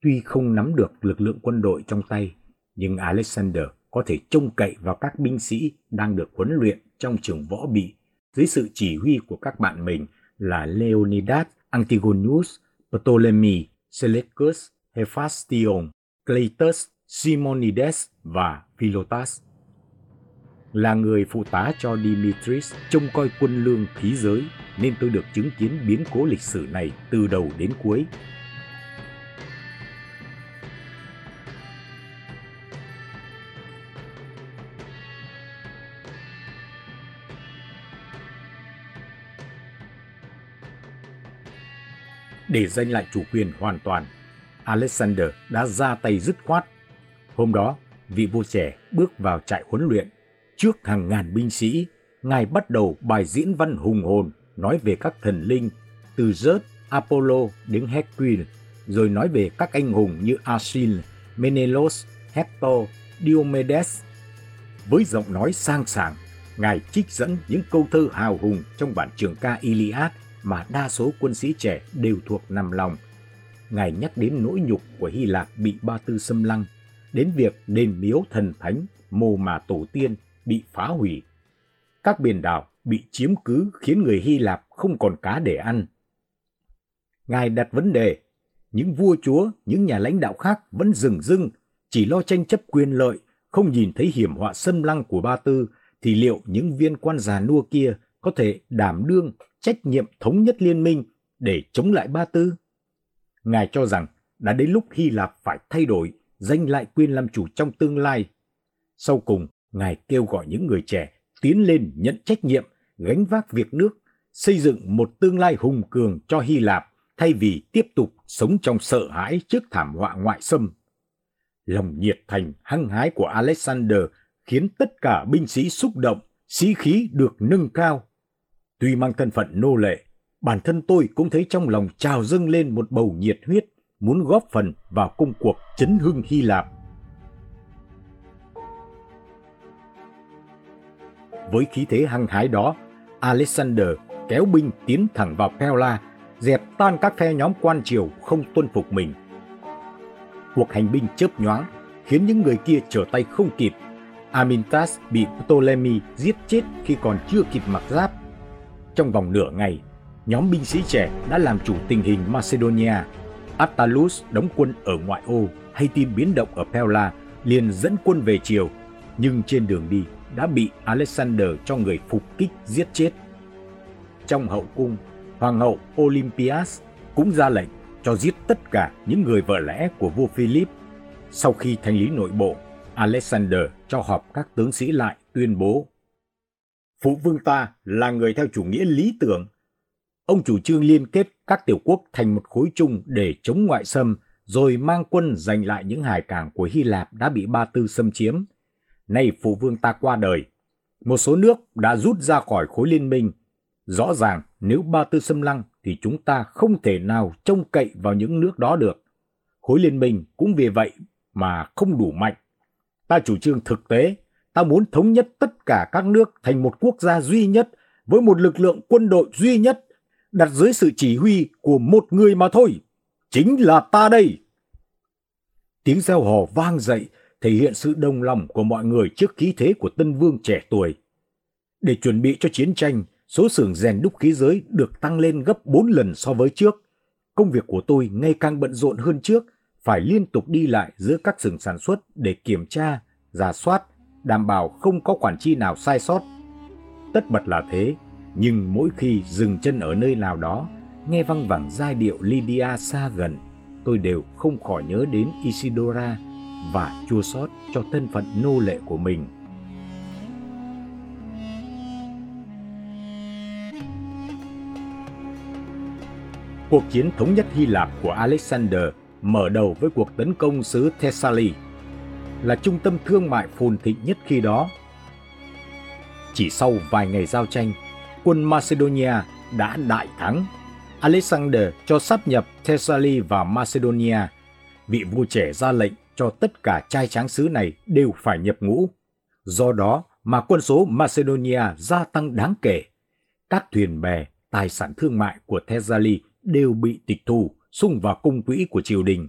tuy không nắm được lực lượng quân đội trong tay, nhưng Alexander có thể trông cậy vào các binh sĩ đang được huấn luyện trong trường võ bị dưới sự chỉ huy của các bạn mình là Leonidas, Antigonus, Ptolemy, Seleucus, Hephaestion, Cleitus, Simonides và Philotas. Là người phụ tá cho Dimitris trông coi quân lương khí giới nên tôi được chứng kiến biến cố lịch sử này từ đầu đến cuối để giành lại chủ quyền hoàn toàn, Alexander đã ra tay dứt khoát. Hôm đó, vị vua trẻ bước vào trại huấn luyện. Trước hàng ngàn binh sĩ, ngài bắt đầu bài diễn văn hùng hồn nói về các thần linh, từ Zeus, Apollo đến Hercules, rồi nói về các anh hùng như Achilles, Menelaus, Hector, Diomedes. Với giọng nói sang sảng, ngài trích dẫn những câu thơ hào hùng trong bản trường ca Iliad mà đa số quân sĩ trẻ đều thuộc nằm lòng. Ngài nhắc đến nỗi nhục của Hy Lạp bị Ba Tư xâm lăng, đến việc đền miếu thần thánh, mồ mà tổ tiên bị phá hủy. Các biển đảo bị chiếm cứ khiến người Hy Lạp không còn cá để ăn. Ngài đặt vấn đề, những vua chúa, những nhà lãnh đạo khác vẫn dừng dưng, chỉ lo tranh chấp quyền lợi, không nhìn thấy hiểm họa xâm lăng của Ba Tư, thì liệu những viên quan già nua kia có thể đảm đương trách nhiệm thống nhất liên minh để chống lại Ba Tư. Ngài cho rằng đã đến lúc Hy Lạp phải thay đổi, giành lại quyền làm chủ trong tương lai. Sau cùng, Ngài kêu gọi những người trẻ tiến lên nhận trách nhiệm, gánh vác việc nước, xây dựng một tương lai hùng cường cho Hy Lạp thay vì tiếp tục sống trong sợ hãi trước thảm họa ngoại xâm. Lòng nhiệt thành hăng hái của Alexander khiến tất cả binh sĩ xúc động, sĩ khí được nâng cao. Tuy mang thân phận nô lệ, bản thân tôi cũng thấy trong lòng trào dâng lên một bầu nhiệt huyết, muốn góp phần vào công cuộc chấn hưng Hy Lạp. Với khí thế hăng hái đó, Alexander kéo binh tiến thẳng vào Pella, dẹp tan các phe nhóm quan triều không tuân phục mình. Cuộc hành binh chớp nhoáng khiến những người kia trở tay không kịp. Amintas bị Ptolemy giết chết khi còn chưa kịp mặc giáp trong vòng nửa ngày, nhóm binh sĩ trẻ đã làm chủ tình hình Macedonia. Attalus đóng quân ở ngoại ô hay tin biến động ở Pella liền dẫn quân về chiều, nhưng trên đường đi đã bị Alexander cho người phục kích giết chết. Trong hậu cung, Hoàng hậu Olympias cũng ra lệnh cho giết tất cả những người vợ lẽ của vua Philip. Sau khi thanh lý nội bộ, Alexander cho họp các tướng sĩ lại tuyên bố Phụ vương ta là người theo chủ nghĩa lý tưởng. Ông chủ trương liên kết các tiểu quốc thành một khối chung để chống ngoại xâm, rồi mang quân giành lại những hải cảng của Hy Lạp đã bị Ba Tư xâm chiếm. Nay phụ vương ta qua đời, một số nước đã rút ra khỏi khối liên minh. Rõ ràng nếu Ba Tư xâm lăng thì chúng ta không thể nào trông cậy vào những nước đó được. Khối liên minh cũng vì vậy mà không đủ mạnh. Ta chủ trương thực tế ta muốn thống nhất tất cả các nước thành một quốc gia duy nhất với một lực lượng quân đội duy nhất đặt dưới sự chỉ huy của một người mà thôi, chính là ta đây. Tiếng reo hò vang dậy, thể hiện sự đồng lòng của mọi người trước khí thế của tân vương trẻ tuổi. Để chuẩn bị cho chiến tranh, số xưởng rèn đúc khí giới được tăng lên gấp 4 lần so với trước. Công việc của tôi ngày càng bận rộn hơn trước, phải liên tục đi lại giữa các xưởng sản xuất để kiểm tra, giả soát, đảm bảo không có khoản chi nào sai sót. Tất bật là thế, nhưng mỗi khi dừng chân ở nơi nào đó, nghe văng vẳng giai điệu Lydia xa gần, tôi đều không khỏi nhớ đến Isidora và chua xót cho thân phận nô lệ của mình. Cuộc chiến thống nhất Hy Lạp của Alexander mở đầu với cuộc tấn công xứ Thessaly, là trung tâm thương mại phồn thịnh nhất khi đó. Chỉ sau vài ngày giao tranh, quân Macedonia đã đại thắng. Alexander cho sắp nhập Thessaly và Macedonia. Vị vua trẻ ra lệnh cho tất cả trai tráng xứ này đều phải nhập ngũ. Do đó mà quân số Macedonia gia tăng đáng kể. Các thuyền bè, tài sản thương mại của Thessaly đều bị tịch thu, xung vào cung quỹ của triều đình.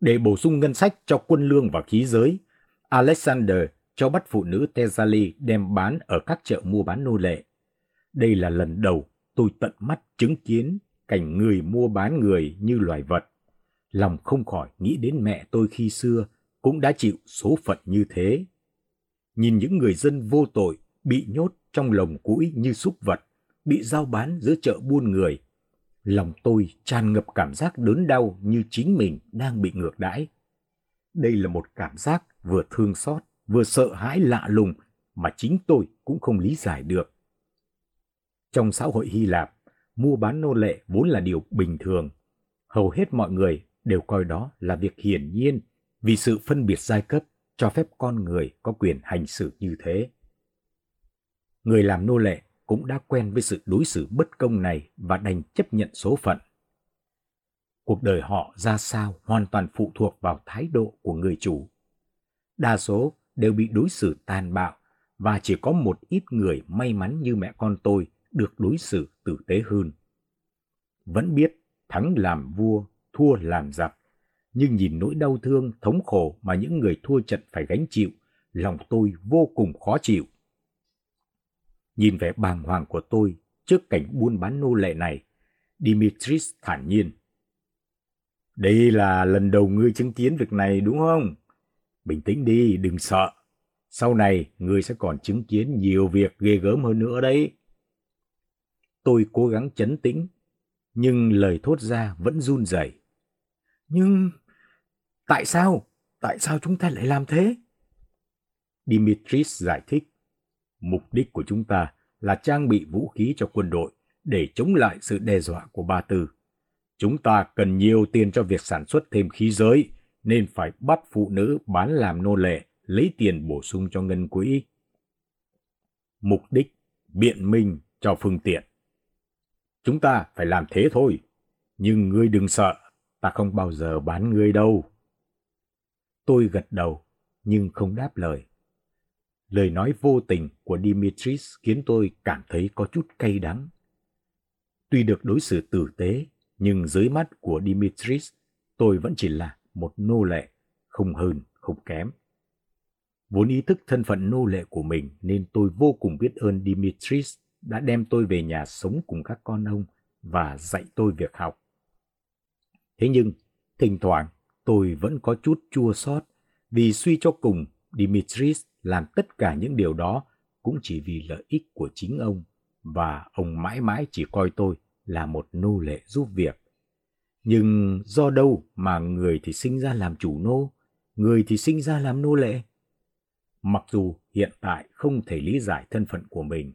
Để bổ sung ngân sách cho quân lương và khí giới, Alexander cho bắt phụ nữ Thessaly đem bán ở các chợ mua bán nô lệ. Đây là lần đầu tôi tận mắt chứng kiến cảnh người mua bán người như loài vật. Lòng không khỏi nghĩ đến mẹ tôi khi xưa cũng đã chịu số phận như thế. Nhìn những người dân vô tội bị nhốt trong lồng cũi như súc vật, bị giao bán giữa chợ buôn người, lòng tôi tràn ngập cảm giác đớn đau như chính mình đang bị ngược đãi. Đây là một cảm giác vừa thương xót, vừa sợ hãi lạ lùng mà chính tôi cũng không lý giải được. Trong xã hội Hy Lạp, mua bán nô lệ vốn là điều bình thường. Hầu hết mọi người đều coi đó là việc hiển nhiên vì sự phân biệt giai cấp cho phép con người có quyền hành xử như thế. Người làm nô lệ cũng đã quen với sự đối xử bất công này và đành chấp nhận số phận. Cuộc đời họ ra sao hoàn toàn phụ thuộc vào thái độ của người chủ. Đa số đều bị đối xử tàn bạo và chỉ có một ít người may mắn như mẹ con tôi được đối xử tử tế hơn. Vẫn biết thắng làm vua, thua làm giặc, nhưng nhìn nỗi đau thương, thống khổ mà những người thua trận phải gánh chịu, lòng tôi vô cùng khó chịu. Nhìn vẻ bàng hoàng của tôi trước cảnh buôn bán nô lệ này, Dimitris thản nhiên. Đây là lần đầu ngươi chứng kiến việc này đúng không? Bình tĩnh đi, đừng sợ. Sau này, ngươi sẽ còn chứng kiến nhiều việc ghê gớm hơn nữa đấy. Tôi cố gắng chấn tĩnh, nhưng lời thốt ra vẫn run rẩy. Nhưng tại sao? Tại sao chúng ta lại làm thế? Dimitris giải thích. Mục đích của chúng ta là trang bị vũ khí cho quân đội để chống lại sự đe dọa của Ba Tư. Chúng ta cần nhiều tiền cho việc sản xuất thêm khí giới, nên phải bắt phụ nữ bán làm nô lệ, lấy tiền bổ sung cho ngân quỹ. Mục đích, biện minh cho phương tiện. Chúng ta phải làm thế thôi, nhưng ngươi đừng sợ, ta không bao giờ bán ngươi đâu. Tôi gật đầu, nhưng không đáp lời. Lời nói vô tình của Dimitris khiến tôi cảm thấy có chút cay đắng. Tuy được đối xử tử tế, nhưng dưới mắt của Dimitris, tôi vẫn chỉ là một nô lệ, không hơn, không kém. Vốn ý thức thân phận nô lệ của mình nên tôi vô cùng biết ơn Dimitris đã đem tôi về nhà sống cùng các con ông và dạy tôi việc học. Thế nhưng, thỉnh thoảng tôi vẫn có chút chua xót vì suy cho cùng Dimitris làm tất cả những điều đó cũng chỉ vì lợi ích của chính ông và ông mãi mãi chỉ coi tôi là một nô lệ giúp việc. Nhưng do đâu mà người thì sinh ra làm chủ nô, người thì sinh ra làm nô lệ? Mặc dù hiện tại không thể lý giải thân phận của mình,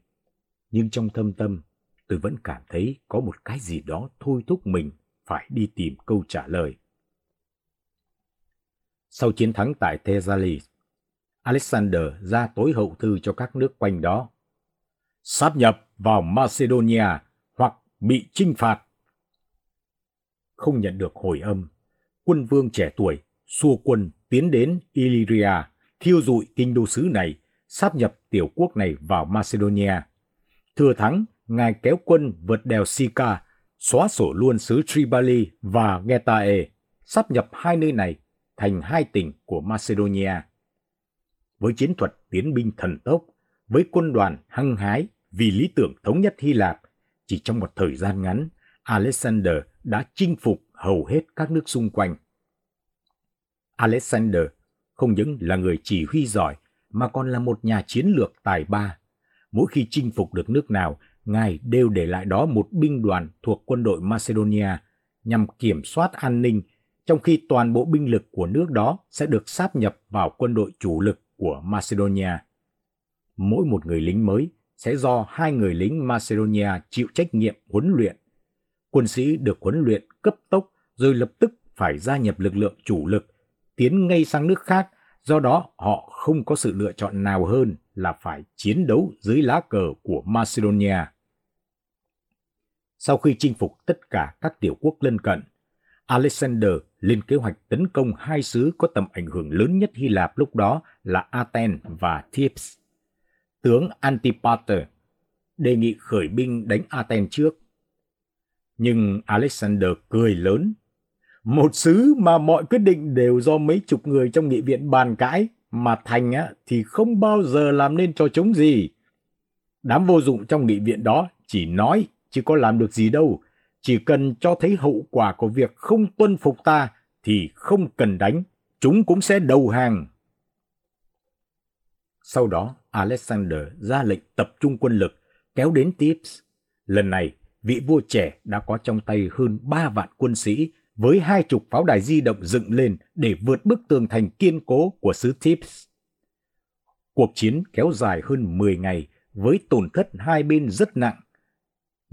nhưng trong thâm tâm tôi vẫn cảm thấy có một cái gì đó thôi thúc mình phải đi tìm câu trả lời. Sau chiến thắng tại Thessaly Alexander ra tối hậu thư cho các nước quanh đó. Sáp nhập vào Macedonia hoặc bị trinh phạt. Không nhận được hồi âm, quân vương trẻ tuổi xua quân tiến đến Illyria, thiêu dụi kinh đô xứ này, sáp nhập tiểu quốc này vào Macedonia. Thừa thắng, ngài kéo quân vượt đèo Sica, xóa sổ luôn xứ Tribali và Getae, sáp nhập hai nơi này thành hai tỉnh của Macedonia. Với chiến thuật tiến binh thần tốc, với quân đoàn hăng hái vì lý tưởng thống nhất Hy Lạp, chỉ trong một thời gian ngắn, Alexander đã chinh phục hầu hết các nước xung quanh. Alexander không những là người chỉ huy giỏi mà còn là một nhà chiến lược tài ba. Mỗi khi chinh phục được nước nào, ngài đều để lại đó một binh đoàn thuộc quân đội Macedonia nhằm kiểm soát an ninh, trong khi toàn bộ binh lực của nước đó sẽ được sáp nhập vào quân đội chủ lực của Macedonia. Mỗi một người lính mới sẽ do hai người lính Macedonia chịu trách nhiệm huấn luyện. Quân sĩ được huấn luyện cấp tốc rồi lập tức phải gia nhập lực lượng chủ lực, tiến ngay sang nước khác, do đó họ không có sự lựa chọn nào hơn là phải chiến đấu dưới lá cờ của Macedonia. Sau khi chinh phục tất cả các tiểu quốc lân cận, Alexander lên kế hoạch tấn công hai xứ có tầm ảnh hưởng lớn nhất Hy Lạp lúc đó là Athens và Thebes. Tướng Antipater đề nghị khởi binh đánh Athens trước. Nhưng Alexander cười lớn. Một xứ mà mọi quyết định đều do mấy chục người trong nghị viện bàn cãi, mà thành á, thì không bao giờ làm nên cho chống gì. Đám vô dụng trong nghị viện đó chỉ nói chứ có làm được gì đâu. Chỉ cần cho thấy hậu quả của việc không tuân phục ta thì không cần đánh, chúng cũng sẽ đầu hàng. Sau đó, Alexander ra lệnh tập trung quân lực kéo đến Thebes. Lần này, vị vua trẻ đã có trong tay hơn ba vạn quân sĩ với hai chục pháo đài di động dựng lên để vượt bức tường thành kiên cố của xứ Thebes. Cuộc chiến kéo dài hơn 10 ngày với tổn thất hai bên rất nặng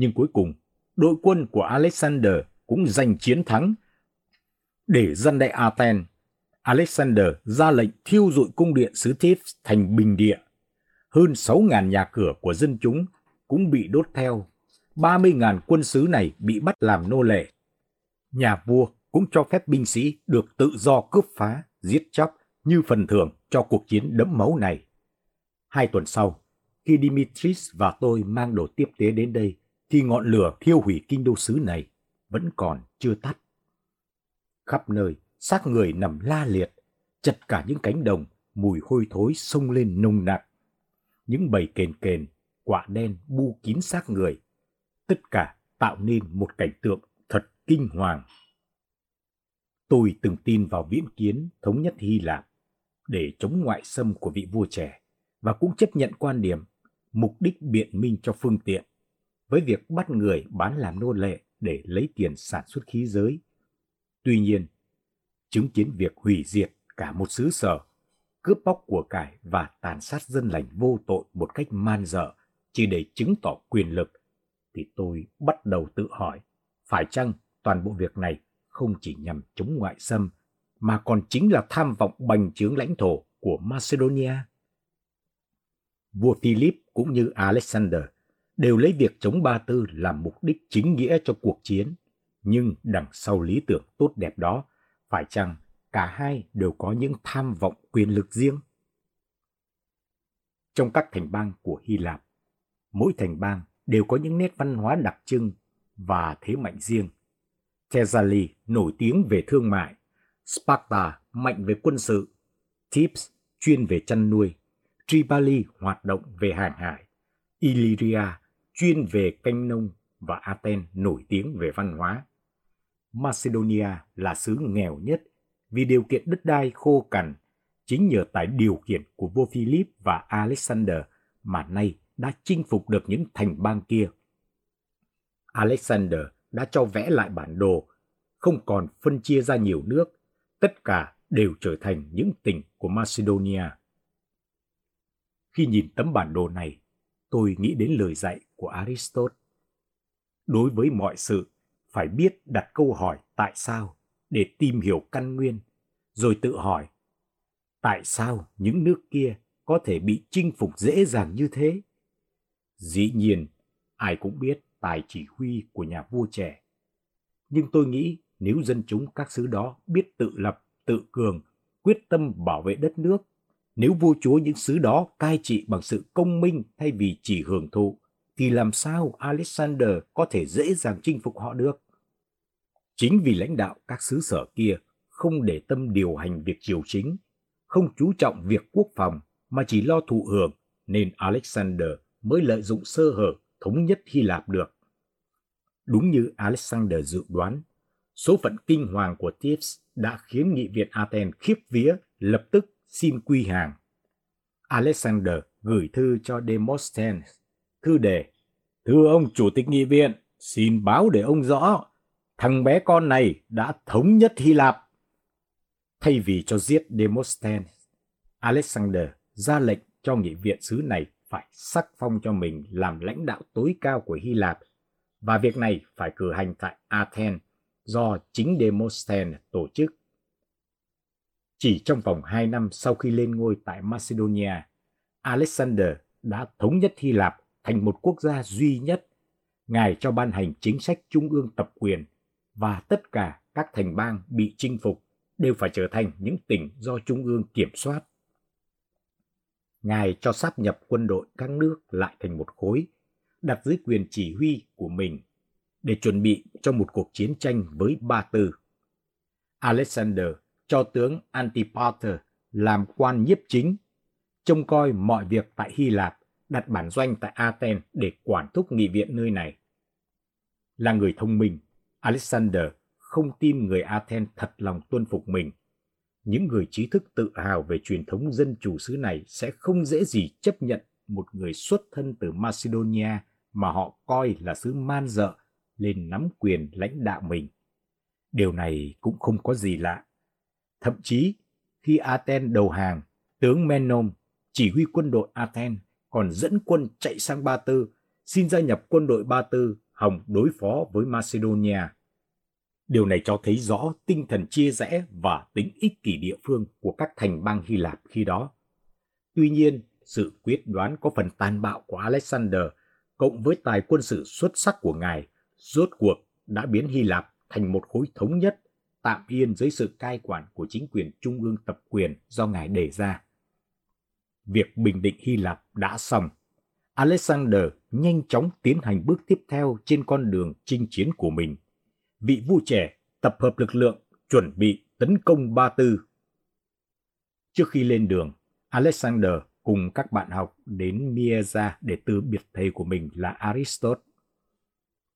nhưng cuối cùng đội quân của Alexander cũng giành chiến thắng. Để dân đại Athens, Alexander ra lệnh thiêu dụi cung điện xứ Thebes thành bình địa. Hơn 6.000 nhà cửa của dân chúng cũng bị đốt theo. 30.000 quân sứ này bị bắt làm nô lệ. Nhà vua cũng cho phép binh sĩ được tự do cướp phá, giết chóc như phần thưởng cho cuộc chiến đẫm máu này. Hai tuần sau, khi Dimitris và tôi mang đồ tiếp tế đến đây, thì ngọn lửa thiêu hủy kinh đô xứ này vẫn còn chưa tắt. Khắp nơi, xác người nằm la liệt, chật cả những cánh đồng, mùi hôi thối sông lên nồng nặc. Những bầy kền kền, quạ đen bu kín xác người, tất cả tạo nên một cảnh tượng thật kinh hoàng. Tôi từng tin vào viễn kiến thống nhất Hy Lạp để chống ngoại xâm của vị vua trẻ và cũng chấp nhận quan điểm mục đích biện minh cho phương tiện với việc bắt người bán làm nô lệ để lấy tiền sản xuất khí giới. Tuy nhiên, chứng kiến việc hủy diệt cả một xứ sở, cướp bóc của cải và tàn sát dân lành vô tội một cách man dợ chỉ để chứng tỏ quyền lực, thì tôi bắt đầu tự hỏi, phải chăng toàn bộ việc này không chỉ nhằm chống ngoại xâm, mà còn chính là tham vọng bành trướng lãnh thổ của Macedonia? Vua Philip cũng như Alexander đều lấy việc chống Ba Tư làm mục đích chính nghĩa cho cuộc chiến. Nhưng đằng sau lý tưởng tốt đẹp đó, phải chăng cả hai đều có những tham vọng quyền lực riêng? Trong các thành bang của Hy Lạp, mỗi thành bang đều có những nét văn hóa đặc trưng và thế mạnh riêng. Thessaly nổi tiếng về thương mại, Sparta mạnh về quân sự, Thebes chuyên về chăn nuôi, Tripoli hoạt động về hàng hải, Illyria chuyên về canh nông và Athens nổi tiếng về văn hóa. Macedonia là xứ nghèo nhất vì điều kiện đất đai khô cằn, chính nhờ tài điều khiển của vua Philip và Alexander mà nay đã chinh phục được những thành bang kia. Alexander đã cho vẽ lại bản đồ, không còn phân chia ra nhiều nước, tất cả đều trở thành những tỉnh của Macedonia. Khi nhìn tấm bản đồ này, tôi nghĩ đến lời dạy của Aristotle. Đối với mọi sự, phải biết đặt câu hỏi tại sao để tìm hiểu căn nguyên, rồi tự hỏi tại sao những nước kia có thể bị chinh phục dễ dàng như thế? Dĩ nhiên, ai cũng biết tài chỉ huy của nhà vua trẻ. Nhưng tôi nghĩ nếu dân chúng các xứ đó biết tự lập, tự cường, quyết tâm bảo vệ đất nước, nếu vua chúa những xứ đó cai trị bằng sự công minh thay vì chỉ hưởng thụ, thì làm sao Alexander có thể dễ dàng chinh phục họ được? Chính vì lãnh đạo các xứ sở kia không để tâm điều hành việc triều chính, không chú trọng việc quốc phòng mà chỉ lo thụ hưởng nên Alexander mới lợi dụng sơ hở thống nhất Hy Lạp được. Đúng như Alexander dự đoán, số phận kinh hoàng của Thebes đã khiến nghị viện Athens khiếp vía lập tức xin quy hàng. Alexander gửi thư cho Demosthenes, thư đề Thưa ông Chủ tịch Nghị viện, xin báo để ông rõ, thằng bé con này đã thống nhất Hy Lạp. Thay vì cho giết Demosthenes, Alexander ra lệnh cho nghị viện xứ này phải sắc phong cho mình làm lãnh đạo tối cao của Hy Lạp và việc này phải cử hành tại Athens do chính Demosthenes tổ chức. Chỉ trong vòng 2 năm sau khi lên ngôi tại Macedonia, Alexander đã thống nhất Hy Lạp thành một quốc gia duy nhất. Ngài cho ban hành chính sách trung ương tập quyền và tất cả các thành bang bị chinh phục đều phải trở thành những tỉnh do trung ương kiểm soát. Ngài cho sáp nhập quân đội các nước lại thành một khối, đặt dưới quyền chỉ huy của mình để chuẩn bị cho một cuộc chiến tranh với Ba Tư. Alexander cho tướng Antipater làm quan nhiếp chính, trông coi mọi việc tại Hy Lạp, đặt bản doanh tại Athens để quản thúc nghị viện nơi này. Là người thông minh, Alexander không tin người Athens thật lòng tuân phục mình. Những người trí thức tự hào về truyền thống dân chủ xứ này sẽ không dễ gì chấp nhận một người xuất thân từ Macedonia mà họ coi là xứ man dợ lên nắm quyền lãnh đạo mình. Điều này cũng không có gì lạ. Thậm chí, khi Athens đầu hàng, tướng menom chỉ huy quân đội Athens, còn dẫn quân chạy sang Ba Tư, xin gia nhập quân đội Ba Tư hòng đối phó với Macedonia. Điều này cho thấy rõ tinh thần chia rẽ và tính ích kỷ địa phương của các thành bang Hy Lạp khi đó. Tuy nhiên, sự quyết đoán có phần tàn bạo của Alexander cộng với tài quân sự xuất sắc của ngài rốt cuộc đã biến Hy Lạp thành một khối thống nhất, tạm yên dưới sự cai quản của chính quyền trung ương tập quyền do ngài đề ra. Việc bình định Hy Lạp đã xong. Alexander nhanh chóng tiến hành bước tiếp theo trên con đường chinh chiến của mình. Vị vua trẻ tập hợp lực lượng chuẩn bị tấn công Ba Tư. Trước khi lên đường, Alexander cùng các bạn học đến Mieza để từ biệt thầy của mình là Aristotle.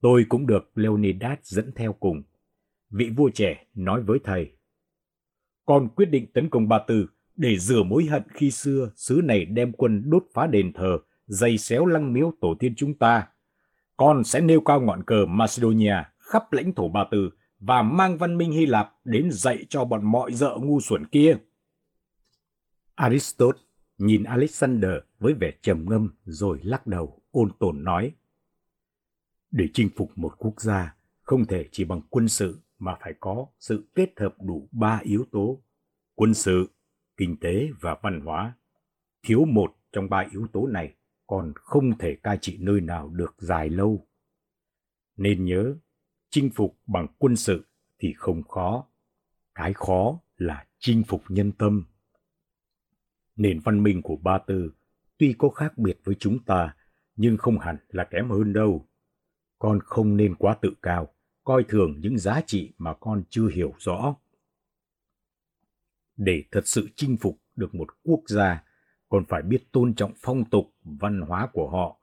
Tôi cũng được Leonidas dẫn theo cùng. Vị vua trẻ nói với thầy. Con quyết định tấn công Ba Tư để rửa mối hận khi xưa xứ này đem quân đốt phá đền thờ, dày xéo lăng miếu tổ tiên chúng ta. Con sẽ nêu cao ngọn cờ Macedonia khắp lãnh thổ Ba Tư và mang văn minh Hy Lạp đến dạy cho bọn mọi dợ ngu xuẩn kia. Aristotle nhìn Alexander với vẻ trầm ngâm rồi lắc đầu ôn tồn nói. Để chinh phục một quốc gia, không thể chỉ bằng quân sự mà phải có sự kết hợp đủ ba yếu tố. Quân sự, kinh tế và văn hóa. Thiếu một trong ba yếu tố này còn không thể cai trị nơi nào được dài lâu. Nên nhớ, chinh phục bằng quân sự thì không khó. Cái khó là chinh phục nhân tâm. Nền văn minh của Ba Tư tuy có khác biệt với chúng ta, nhưng không hẳn là kém hơn đâu. Con không nên quá tự cao, coi thường những giá trị mà con chưa hiểu rõ. Để thật sự chinh phục được một quốc gia, còn phải biết tôn trọng phong tục, văn hóa của họ,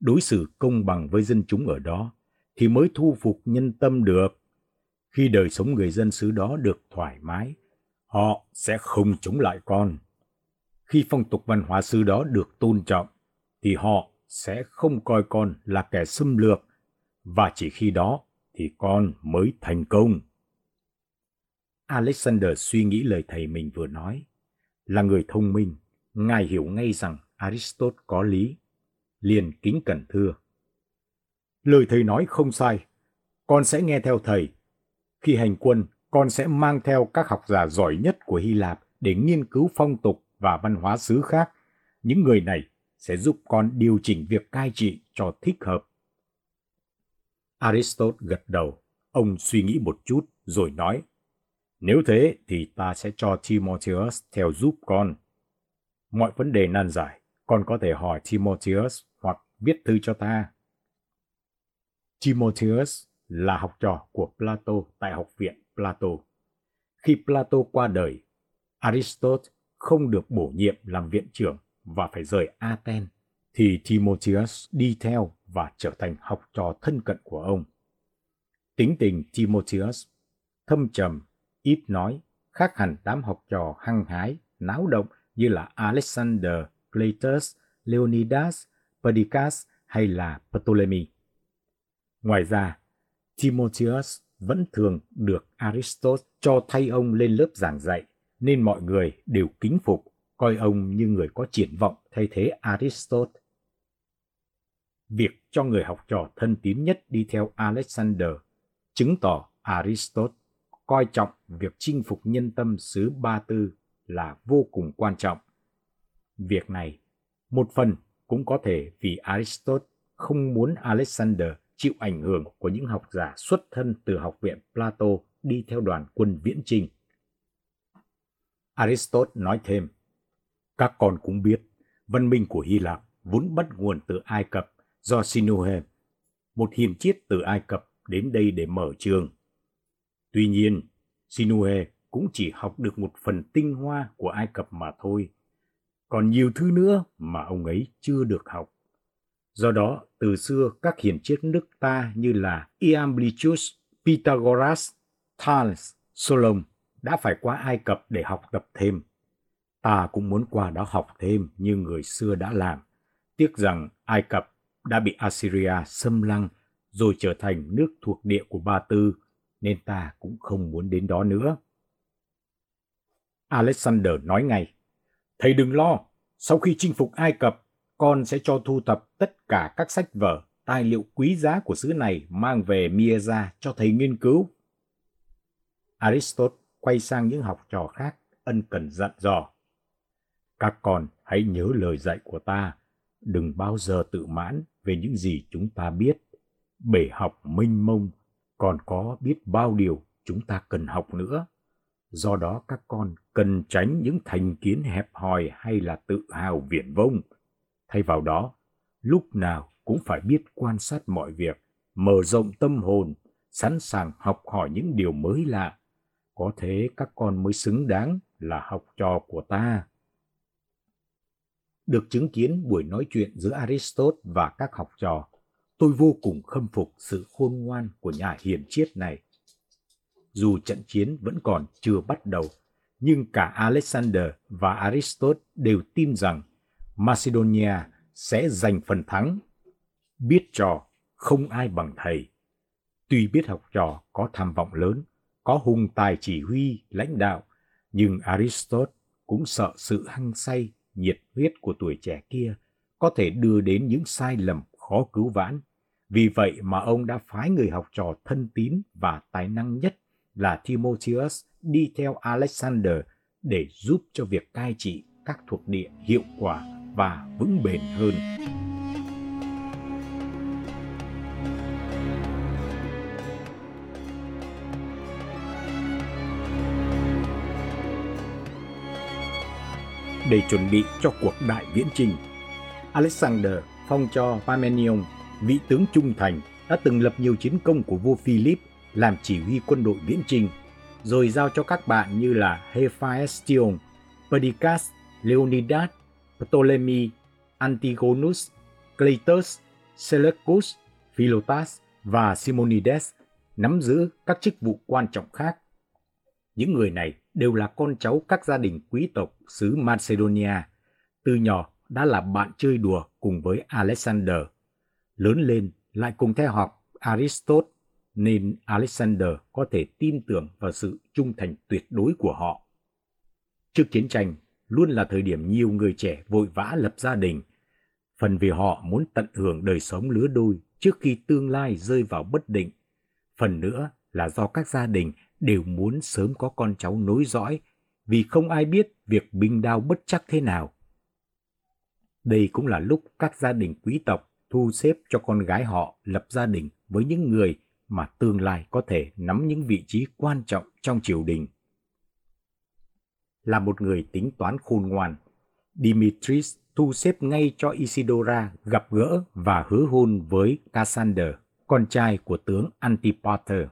đối xử công bằng với dân chúng ở đó, thì mới thu phục nhân tâm được. Khi đời sống người dân xứ đó được thoải mái, họ sẽ không chống lại con. Khi phong tục văn hóa xứ đó được tôn trọng, thì họ sẽ không coi con là kẻ xâm lược, và chỉ khi đó thì con mới thành công. Alexander suy nghĩ lời thầy mình vừa nói. Là người thông minh, ngài hiểu ngay rằng Aristotle có lý. Liền kính cẩn thưa. Lời thầy nói không sai. Con sẽ nghe theo thầy. Khi hành quân, con sẽ mang theo các học giả giỏi nhất của Hy Lạp để nghiên cứu phong tục và văn hóa xứ khác. Những người này sẽ giúp con điều chỉnh việc cai trị cho thích hợp. Aristotle gật đầu. Ông suy nghĩ một chút rồi nói, nếu thế thì ta sẽ cho Timotheus theo giúp con. Mọi vấn đề nan giải, con có thể hỏi Timotheus hoặc viết thư cho ta. Timotheus là học trò của Plato tại học viện Plato. Khi Plato qua đời, Aristotle không được bổ nhiệm làm viện trưởng và phải rời Athens, thì Timotheus đi theo và trở thành học trò thân cận của ông. Tính tình Timotheus thâm trầm, ít nói, khác hẳn đám học trò hăng hái, náo động như là Alexander, Cleitus, Leonidas, Perdiccas hay là Ptolemy. Ngoài ra, Timotheus vẫn thường được Aristotle cho thay ông lên lớp giảng dạy, nên mọi người đều kính phục, coi ông như người có triển vọng thay thế Aristotle. Việc cho người học trò thân tín nhất đi theo Alexander chứng tỏ Aristotle coi trọng việc chinh phục nhân tâm xứ Ba Tư là vô cùng quan trọng. Việc này, một phần cũng có thể vì Aristotle không muốn Alexander chịu ảnh hưởng của những học giả xuất thân từ học viện Plato đi theo đoàn quân viễn trình. Aristotle nói thêm, các con cũng biết, văn minh của Hy Lạp vốn bắt nguồn từ Ai Cập do Sinuhe, một hiền triết từ Ai Cập đến đây để mở trường. Tuy nhiên, Sinuhe cũng chỉ học được một phần tinh hoa của Ai Cập mà thôi. Còn nhiều thứ nữa mà ông ấy chưa được học. Do đó, từ xưa các hiền triết nước ta như là Iamblichus, Pythagoras, Thales, Solon đã phải qua Ai Cập để học tập thêm. Ta cũng muốn qua đó học thêm như người xưa đã làm. Tiếc rằng Ai Cập đã bị Assyria xâm lăng rồi trở thành nước thuộc địa của Ba Tư, nên ta cũng không muốn đến đó nữa. Alexander nói ngay, Thầy đừng lo, sau khi chinh phục Ai Cập, con sẽ cho thu thập tất cả các sách vở, tài liệu quý giá của xứ này mang về Mieza cho thầy nghiên cứu. Aristotle quay sang những học trò khác, ân cần dặn dò. Các con hãy nhớ lời dạy của ta, đừng bao giờ tự mãn về những gì chúng ta biết. Bể học mênh mông, còn có biết bao điều chúng ta cần học nữa. Do đó các con cần tránh những thành kiến hẹp hòi hay là tự hào viển vông. Thay vào đó, lúc nào cũng phải biết quan sát mọi việc, mở rộng tâm hồn, sẵn sàng học hỏi những điều mới lạ. Có thế các con mới xứng đáng là học trò của ta. Được chứng kiến buổi nói chuyện giữa Aristotle và các học trò, tôi vô cùng khâm phục sự khôn ngoan của nhà hiền triết này. Dù trận chiến vẫn còn chưa bắt đầu, nhưng cả Alexander và Aristotle đều tin rằng Macedonia sẽ giành phần thắng. Biết trò, không ai bằng thầy. Tuy biết học trò có tham vọng lớn, có hùng tài chỉ huy, lãnh đạo, nhưng Aristotle cũng sợ sự hăng say, nhiệt huyết của tuổi trẻ kia có thể đưa đến những sai lầm khó cứu vãn. Vì vậy mà ông đã phái người học trò thân tín và tài năng nhất là Timotheus đi theo Alexander để giúp cho việc cai trị các thuộc địa hiệu quả và vững bền hơn. Để chuẩn bị cho cuộc đại viễn trình, Alexander phong cho Parmenion, vị tướng trung thành đã từng lập nhiều chiến công của vua Philip làm chỉ huy quân đội viễn trình, rồi giao cho các bạn như là Hephaestion, Perdiccas, Leonidas, Ptolemy, Antigonus, Cleitus, Seleucus, Philotas và Simonides nắm giữ các chức vụ quan trọng khác. Những người này đều là con cháu các gia đình quý tộc xứ Macedonia, từ nhỏ đã là bạn chơi đùa cùng với Alexander. Lớn lên lại cùng theo học Aristotle nên Alexander có thể tin tưởng vào sự trung thành tuyệt đối của họ. Trước chiến tranh, luôn là thời điểm nhiều người trẻ vội vã lập gia đình, phần vì họ muốn tận hưởng đời sống lứa đôi trước khi tương lai rơi vào bất định, phần nữa là do các gia đình đều muốn sớm có con cháu nối dõi vì không ai biết việc binh đao bất chắc thế nào. Đây cũng là lúc các gia đình quý tộc thu xếp cho con gái họ lập gia đình với những người mà tương lai có thể nắm những vị trí quan trọng trong triều đình. Là một người tính toán khôn ngoan, Dimitris thu xếp ngay cho Isidora gặp gỡ và hứa hôn với Cassander, con trai của tướng Antipater.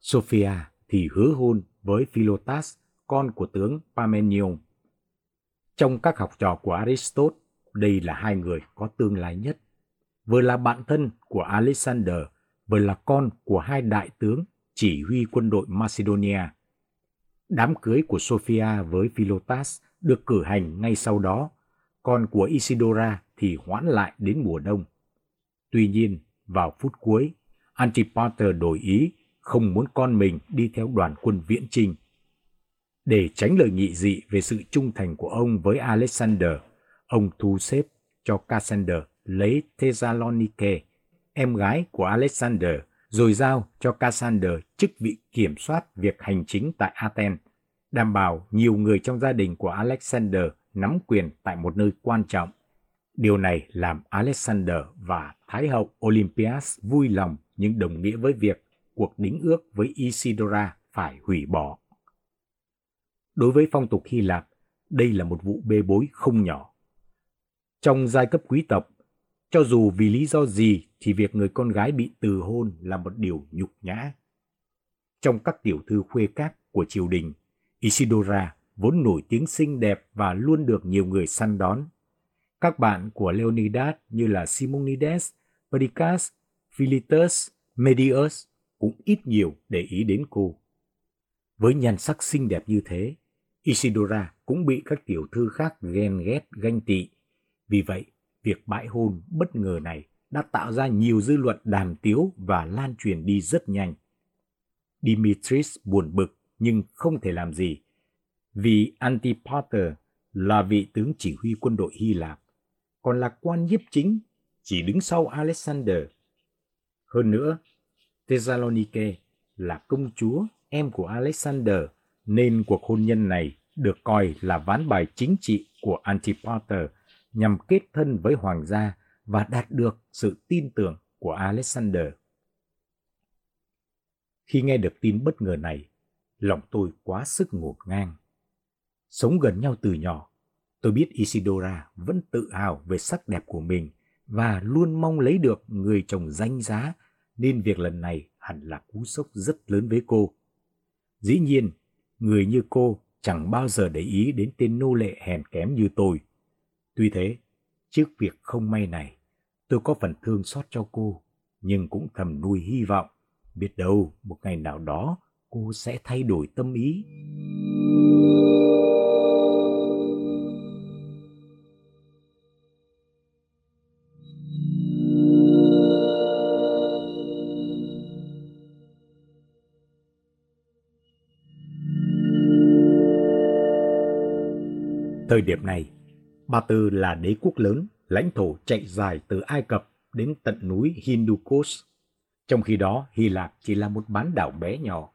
Sophia thì hứa hôn với Philotas, con của tướng Parmenion. Trong các học trò của Aristotle, đây là hai người có tương lai nhất. Vừa là bạn thân của Alexander, vừa là con của hai đại tướng chỉ huy quân đội Macedonia. Đám cưới của Sophia với Philotas được cử hành ngay sau đó, còn của Isidora thì hoãn lại đến mùa đông. Tuy nhiên, vào phút cuối, Antipater đổi ý không muốn con mình đi theo đoàn quân viễn trinh. Để tránh lời nghị dị về sự trung thành của ông với Alexander, ông thu xếp cho Cassander lấy Thessalonike, em gái của Alexander, rồi giao cho Cassander chức vị kiểm soát việc hành chính tại Athens, đảm bảo nhiều người trong gia đình của Alexander nắm quyền tại một nơi quan trọng. Điều này làm Alexander và Thái hậu Olympias vui lòng nhưng đồng nghĩa với việc cuộc đính ước với Isidora phải hủy bỏ. Đối với phong tục Hy Lạp, đây là một vụ bê bối không nhỏ. Trong giai cấp quý tộc, cho dù vì lý do gì thì việc người con gái bị từ hôn là một điều nhục nhã. Trong các tiểu thư khuê các của triều đình, Isidora vốn nổi tiếng xinh đẹp và luôn được nhiều người săn đón. Các bạn của Leonidas như là Simonides, Pericas, Philetus, Medius cũng ít nhiều để ý đến cô. Với nhan sắc xinh đẹp như thế, Isidora cũng bị các tiểu thư khác ghen ghét ganh tị. Vì vậy, việc bãi hôn bất ngờ này đã tạo ra nhiều dư luận đàm tiếu và lan truyền đi rất nhanh. Dimitris buồn bực nhưng không thể làm gì, vì Antipater là vị tướng chỉ huy quân đội Hy Lạp, còn là quan nhiếp chính, chỉ đứng sau Alexander. Hơn nữa, Thessalonike là công chúa, em của Alexander, nên cuộc hôn nhân này được coi là ván bài chính trị của Antipater nhằm kết thân với hoàng gia và đạt được sự tin tưởng của Alexander. Khi nghe được tin bất ngờ này, lòng tôi quá sức ngột ngang. Sống gần nhau từ nhỏ, tôi biết Isidora vẫn tự hào về sắc đẹp của mình và luôn mong lấy được người chồng danh giá nên việc lần này hẳn là cú sốc rất lớn với cô. Dĩ nhiên, người như cô chẳng bao giờ để ý đến tên nô lệ hèn kém như tôi. Tuy thế, trước việc không may này, tôi có phần thương xót cho cô, nhưng cũng thầm nuôi hy vọng, biết đâu một ngày nào đó cô sẽ thay đổi tâm ý. Thời điểm này, Ba Tư là đế quốc lớn, lãnh thổ chạy dài từ Ai Cập đến tận núi Hindukos. Trong khi đó, Hy Lạp chỉ là một bán đảo bé nhỏ.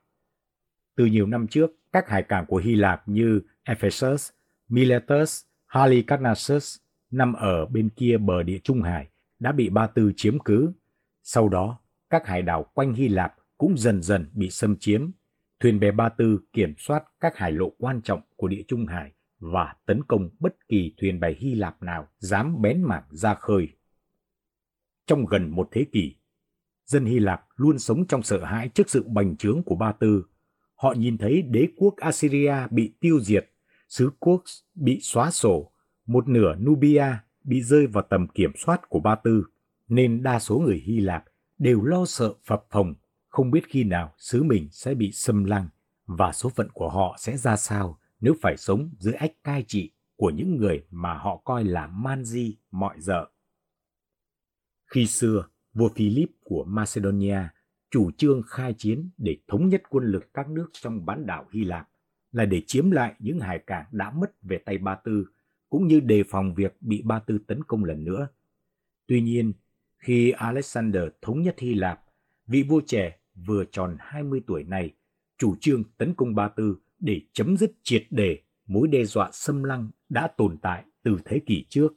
Từ nhiều năm trước, các hải cảng của Hy Lạp như Ephesus, Miletus, Halicarnassus nằm ở bên kia bờ địa Trung Hải đã bị Ba Tư chiếm cứ. Sau đó, các hải đảo quanh Hy Lạp cũng dần dần bị xâm chiếm. Thuyền bè Ba Tư kiểm soát các hải lộ quan trọng của địa Trung Hải và tấn công bất kỳ thuyền bè Hy Lạp nào dám bén mảng ra khơi. Trong gần một thế kỷ, dân Hy Lạp luôn sống trong sợ hãi trước sự bành trướng của Ba Tư. Họ nhìn thấy đế quốc Assyria bị tiêu diệt, xứ quốc bị xóa sổ, một nửa Nubia bị rơi vào tầm kiểm soát của Ba Tư, nên đa số người Hy Lạp đều lo sợ phập phồng, không biết khi nào xứ mình sẽ bị xâm lăng và số phận của họ sẽ ra sao nếu phải sống dưới ách cai trị của những người mà họ coi là man di mọi dợ. Khi xưa, vua Philip của Macedonia chủ trương khai chiến để thống nhất quân lực các nước trong bán đảo Hy Lạp là để chiếm lại những hải cảng đã mất về tay Ba Tư, cũng như đề phòng việc bị Ba Tư tấn công lần nữa. Tuy nhiên, khi Alexander thống nhất Hy Lạp, vị vua trẻ vừa tròn 20 tuổi này chủ trương tấn công Ba Tư để chấm dứt triệt để mối đe dọa xâm lăng đã tồn tại từ thế kỷ trước.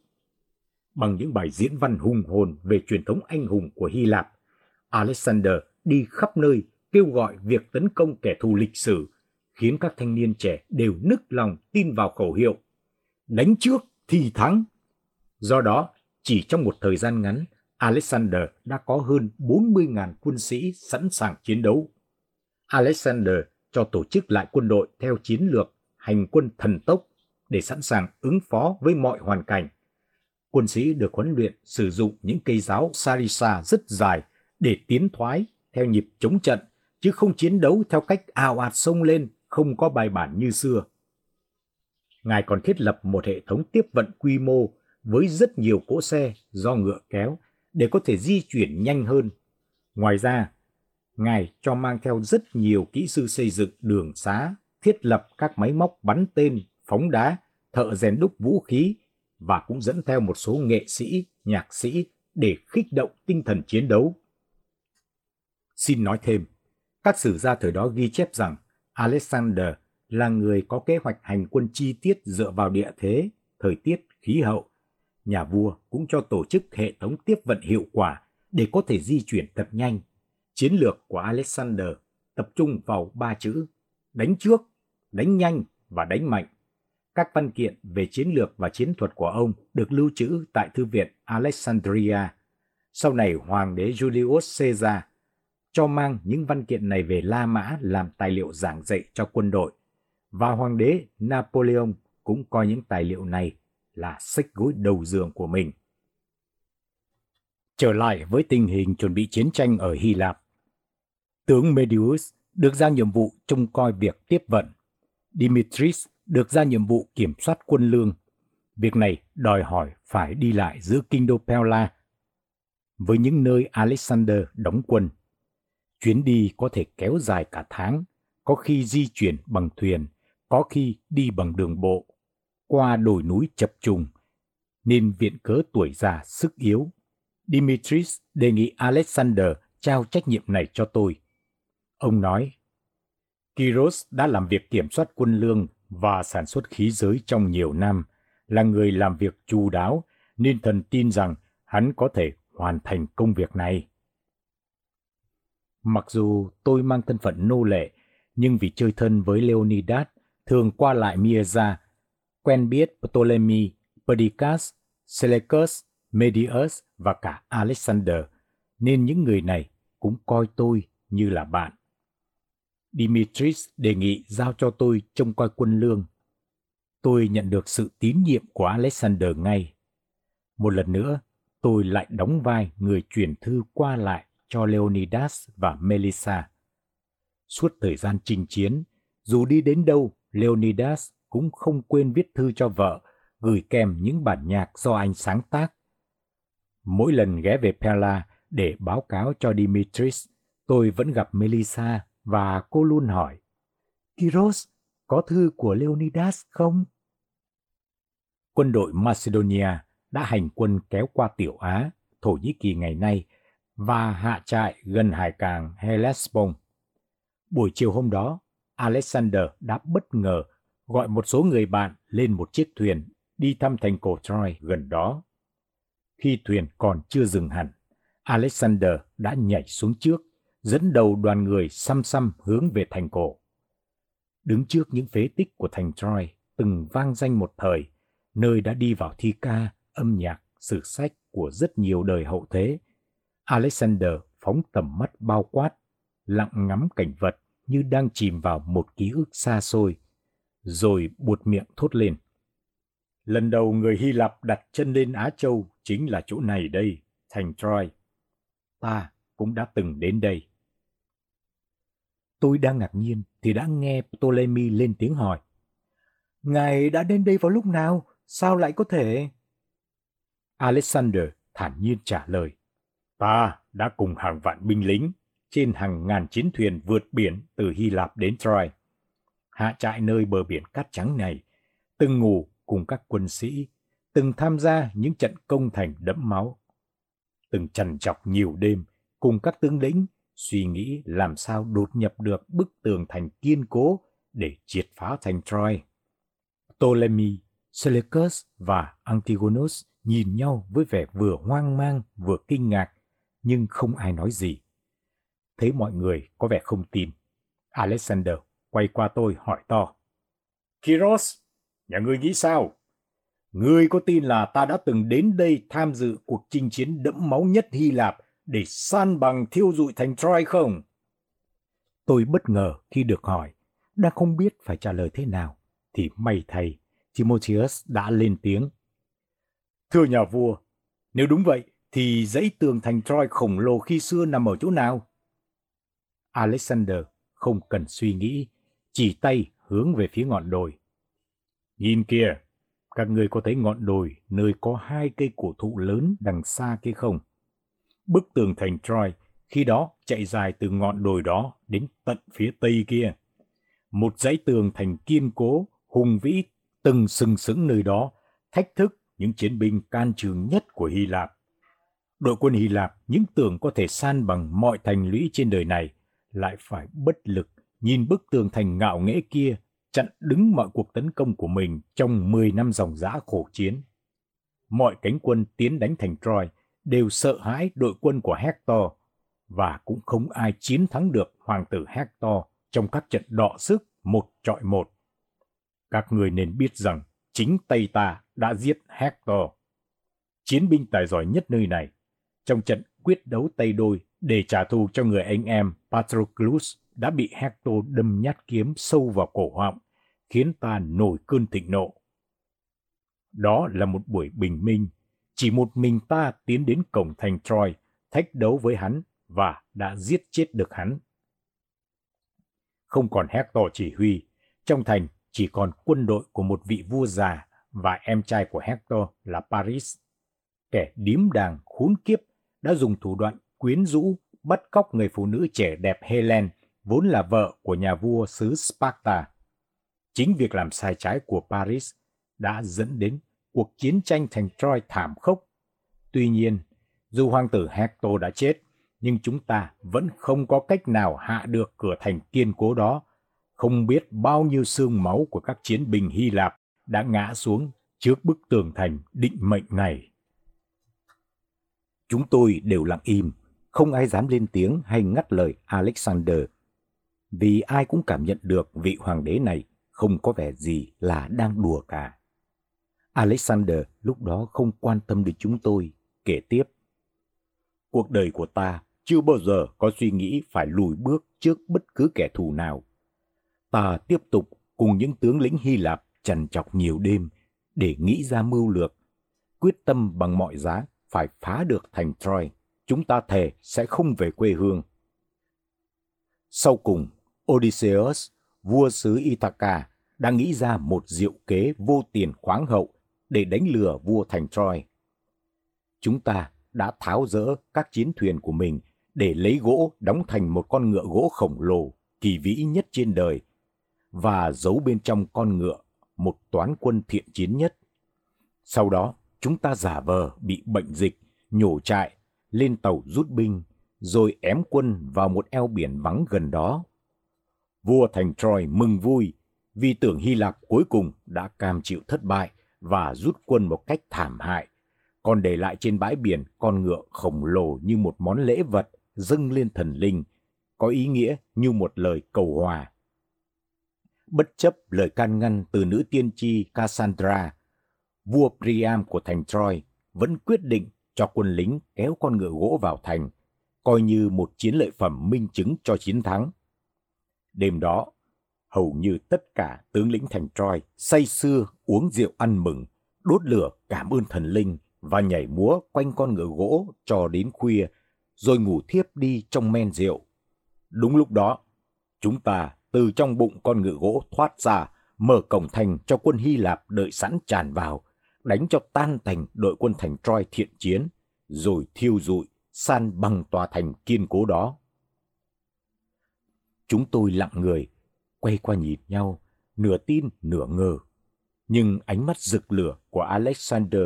Bằng những bài diễn văn hùng hồn về truyền thống anh hùng của Hy Lạp, Alexander đi khắp nơi kêu gọi việc tấn công kẻ thù lịch sử, khiến các thanh niên trẻ đều nức lòng tin vào khẩu hiệu đánh trước thì thắng. Do đó, chỉ trong một thời gian ngắn, Alexander đã có hơn 40.000 quân sĩ sẵn sàng chiến đấu. Alexander cho tổ chức lại quân đội theo chiến lược hành quân thần tốc để sẵn sàng ứng phó với mọi hoàn cảnh. Quân sĩ được huấn luyện sử dụng những cây giáo sarisa rất dài để tiến thoái theo nhịp chống trận, chứ không chiến đấu theo cách ào ạt sông lên, không có bài bản như xưa. Ngài còn thiết lập một hệ thống tiếp vận quy mô với rất nhiều cỗ xe do ngựa kéo để có thể di chuyển nhanh hơn. Ngoài ra, Ngài cho mang theo rất nhiều kỹ sư xây dựng đường xá, thiết lập các máy móc bắn tên, phóng đá, thợ rèn đúc vũ khí và cũng dẫn theo một số nghệ sĩ, nhạc sĩ để khích động tinh thần chiến đấu. Xin nói thêm, các sử gia thời đó ghi chép rằng Alexander là người có kế hoạch hành quân chi tiết dựa vào địa thế, thời tiết, khí hậu. Nhà vua cũng cho tổ chức hệ thống tiếp vận hiệu quả để có thể di chuyển thật nhanh. Chiến lược của Alexander tập trung vào ba chữ đánh trước, đánh nhanh và đánh mạnh. Các văn kiện về chiến lược và chiến thuật của ông được lưu trữ tại Thư viện Alexandria. Sau này Hoàng đế Julius Caesar cho mang những văn kiện này về La Mã làm tài liệu giảng dạy cho quân đội. Và Hoàng đế Napoleon cũng coi những tài liệu này là sách gối đầu giường của mình. Trở lại với tình hình chuẩn bị chiến tranh ở Hy Lạp. Tướng Medius được giao nhiệm vụ trông coi việc tiếp vận. Dimitris được giao nhiệm vụ kiểm soát quân lương. Việc này đòi hỏi phải đi lại giữa kinh đô Pella với những nơi Alexander đóng quân. Chuyến đi có thể kéo dài cả tháng, có khi di chuyển bằng thuyền, có khi đi bằng đường bộ, qua đồi núi chập trùng, nên viện cớ tuổi già sức yếu. Dimitris đề nghị Alexander trao trách nhiệm này cho tôi. Ông nói, Kiros đã làm việc kiểm soát quân lương và sản xuất khí giới trong nhiều năm, là người làm việc chu đáo, nên thần tin rằng hắn có thể hoàn thành công việc này. Mặc dù tôi mang thân phận nô lệ, nhưng vì chơi thân với Leonidas, thường qua lại Mieza, quen biết Ptolemy, Perdiccas, Seleucus, Medius và cả Alexander, nên những người này cũng coi tôi như là bạn. Dimitris đề nghị giao cho tôi trông coi quân lương. Tôi nhận được sự tín nhiệm của Alexander ngay. Một lần nữa, tôi lại đóng vai người chuyển thư qua lại cho Leonidas và Melissa. Suốt thời gian chinh chiến, dù đi đến đâu, Leonidas cũng không quên viết thư cho vợ, gửi kèm những bản nhạc do anh sáng tác. Mỗi lần ghé về Pella để báo cáo cho Dimitris, tôi vẫn gặp Melissa và cô luôn hỏi, Kiros, có thư của Leonidas không? Quân đội Macedonia đã hành quân kéo qua Tiểu Á, Thổ Nhĩ Kỳ ngày nay và hạ trại gần hải cảng Hellespont. Buổi chiều hôm đó, Alexander đã bất ngờ gọi một số người bạn lên một chiếc thuyền đi thăm thành cổ Troy gần đó. Khi thuyền còn chưa dừng hẳn, Alexander đã nhảy xuống trước, dẫn đầu đoàn người xăm xăm hướng về thành cổ. Đứng trước những phế tích của thành Troy từng vang danh một thời, nơi đã đi vào thi ca, âm nhạc, sử sách của rất nhiều đời hậu thế, Alexander phóng tầm mắt bao quát, lặng ngắm cảnh vật như đang chìm vào một ký ức xa xôi, rồi buột miệng thốt lên. Lần đầu người Hy Lạp đặt chân lên Á Châu chính là chỗ này đây, thành Troy. Ta cũng đã từng đến đây. Tôi đang ngạc nhiên thì đã nghe Ptolemy lên tiếng hỏi. Ngài đã đến đây vào lúc nào? Sao lại có thể? Alexander thản nhiên trả lời. Ta đã cùng hàng vạn binh lính trên hàng ngàn chiến thuyền vượt biển từ Hy Lạp đến Troy. Hạ trại nơi bờ biển cát trắng này, từng ngủ cùng các quân sĩ, từng tham gia những trận công thành đẫm máu. Từng trằn trọc nhiều đêm cùng các tướng lĩnh suy nghĩ làm sao đột nhập được bức tường thành kiên cố để triệt phá thành Troy. Ptolemy, Seleucus và Antigonus nhìn nhau với vẻ vừa hoang mang vừa kinh ngạc nhưng không ai nói gì. Thấy mọi người có vẻ không tin. Alexander quay qua tôi hỏi to. Kiros, nhà ngươi nghĩ sao? Ngươi có tin là ta đã từng đến đây tham dự cuộc chinh chiến đẫm máu nhất Hy Lạp để san bằng thiêu dụi thành Troy không? Tôi bất ngờ khi được hỏi đang không biết phải trả lời thế nào, thì may thay, Timotheus đã lên tiếng. Thưa nhà vua, nếu đúng vậy, thì dãy tường thành Troy khổng lồ khi xưa nằm ở chỗ nào? Alexander không cần suy nghĩ, chỉ tay hướng về phía ngọn đồi. Nhìn kìa, các người có thấy ngọn đồi nơi có hai cây cổ thụ lớn đằng xa kia không? Bức tường thành Troy khi đó chạy dài từ ngọn đồi đó đến tận phía tây kia. Một dãy tường thành kiên cố, hùng vĩ từng sừng sững nơi đó, thách thức những chiến binh can trường nhất của Hy Lạp. Đội quân Hy Lạp những tưởng có thể san bằng mọi thành lũy trên đời này, lại phải bất lực nhìn bức tường thành ngạo nghễ kia chặn đứng mọi cuộc tấn công của mình trong 10 năm dòng giã khổ chiến. Mọi cánh quân tiến đánh thành Troy đều sợ hãi đội quân của Hector và cũng không ai chiến thắng được hoàng tử Hector trong các trận đọ sức một trọi một. Các người nên biết rằng chính tay ta đã giết Hector. Chiến binh tài giỏi nhất nơi này, trong trận quyết đấu tay đôi để trả thù cho người anh em Patroclus đã bị Hector đâm nhát kiếm sâu vào cổ họng, khiến ta nổi cơn thịnh nộ. Đó là một buổi bình minh, chỉ một mình ta tiến đến cổng thành Troy, thách đấu với hắn và đã giết chết được hắn. Không còn Hector chỉ huy, trong thành chỉ còn quân đội của một vị vua già và em trai của Hector là Paris. Kẻ điếm đàng khốn kiếp đã dùng thủ đoạn quyến rũ bắt cóc người phụ nữ trẻ đẹp Helen, vốn là vợ của nhà vua xứ Sparta. Chính việc làm sai trái của Paris đã dẫn đến cuộc chiến tranh thành Troy thảm khốc. Tuy nhiên, dù hoàng tử Hector đã chết, nhưng chúng ta vẫn không có cách nào hạ được cửa thành kiên cố đó. Không biết bao nhiêu xương máu của các chiến binh Hy Lạp đã ngã xuống trước bức tường thành định mệnh này. Chúng tôi đều lặng im, không ai dám lên tiếng hay ngắt lời Alexander, vì ai cũng cảm nhận được vị hoàng đế này không có vẻ gì là đang đùa cả. Alexander lúc đó không quan tâm đến chúng tôi, kể tiếp. Cuộc đời của ta chưa bao giờ có suy nghĩ phải lùi bước trước bất cứ kẻ thù nào. Ta tiếp tục cùng những tướng lĩnh Hy Lạp trằn trọc nhiều đêm để nghĩ ra mưu lược, quyết tâm bằng mọi giá phải phá được thành Troy. Chúng ta thề sẽ không về quê hương. Sau cùng, Odysseus, vua xứ Ithaca, đã nghĩ ra một diệu kế vô tiền khoáng hậu để đánh lừa vua thành Troy. Chúng ta đã tháo rỡ các chiến thuyền của mình để lấy gỗ đóng thành một con ngựa gỗ khổng lồ, kỳ vĩ nhất trên đời, và giấu bên trong con ngựa một toán quân thiện chiến nhất. Sau đó, chúng ta giả vờ bị bệnh dịch, nhổ trại, lên tàu rút binh, rồi ém quân vào một eo biển vắng gần đó. Vua thành Troy mừng vui vì tưởng Hy Lạp cuối cùng đã cam chịu thất bại và rút quân một cách thảm hại, còn để lại trên bãi biển con ngựa khổng lồ như một món lễ vật dâng lên thần linh, có ý nghĩa như một lời cầu hòa. Bất chấp lời can ngăn từ nữ tiên tri Cassandra, vua Priam của thành Troy vẫn quyết định cho quân lính kéo con ngựa gỗ vào thành, coi như một chiến lợi phẩm minh chứng cho chiến thắng. Đêm đó, hầu như tất cả tướng lĩnh thành Troy say sưa uống rượu ăn mừng, đốt lửa cảm ơn thần linh và nhảy múa quanh con ngựa gỗ cho đến khuya rồi ngủ thiếp đi trong men rượu. Đúng lúc đó, chúng ta từ trong bụng con ngựa gỗ thoát ra, mở cổng thành cho quân Hy Lạp đợi sẵn tràn vào, đánh cho tan thành đội quân thành Troy thiện chiến, rồi thiêu rụi, san bằng tòa thành kiên cố đó. Chúng tôi lặng người, quay qua nhìn nhau, nửa tin nửa ngờ. Nhưng ánh mắt rực lửa của Alexander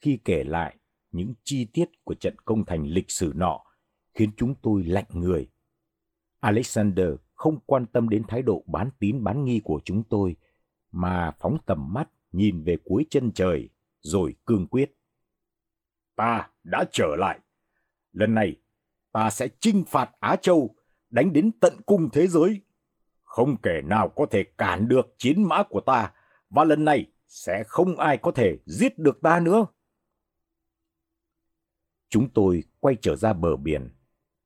khi kể lại những chi tiết của trận công thành lịch sử nọ khiến chúng tôi lạnh người. Alexander không quan tâm đến thái độ bán tín bán nghi của chúng tôi, mà phóng tầm mắt nhìn về cuối chân trời, rồi cương quyết. Ta đã trở lại. Lần này, ta sẽ chinh phạt Á Châu, đánh đến tận cung thế giới. Không kẻ nào có thể cản được chiến mã của ta, và lần này sẽ không ai có thể giết được ta nữa. Chúng tôi quay trở ra bờ biển,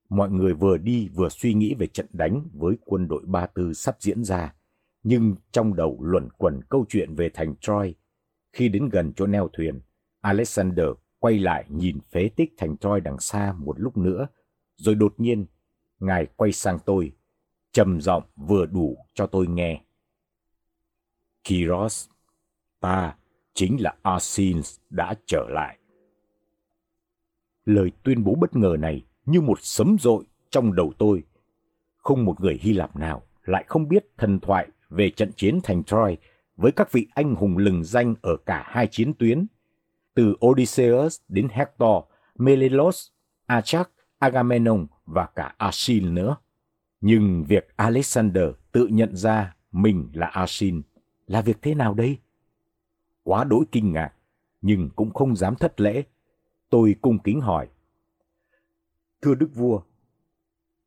mọi người vừa đi vừa suy nghĩ về trận đánh với quân đội Ba Tư sắp diễn ra, Nhưng trong đầu luẩn quẩn câu chuyện về thành Troy, khi đến gần chỗ neo thuyền, Alexander quay lại nhìn phế tích thành Troy đằng xa một lúc nữa, rồi đột nhiên, ngài quay sang tôi, trầm giọng vừa đủ cho tôi nghe. Kiros, ta chính là Arsines đã trở lại. Lời tuyên bố bất ngờ này như một sấm rội trong đầu tôi. Không một người Hy Lạp nào lại không biết thần thoại về trận chiến thành Troy với các vị anh hùng lừng danh ở cả hai chiến tuyến, từ Odysseus đến Hector, Menelaus, Ajax, Agamemnon và cả Achilles nữa. Nhưng việc Alexander tự nhận ra mình là Asin là việc thế nào đây? Quá đỗi kinh ngạc, nhưng cũng không dám thất lễ. Tôi cung kính hỏi. Thưa Đức Vua,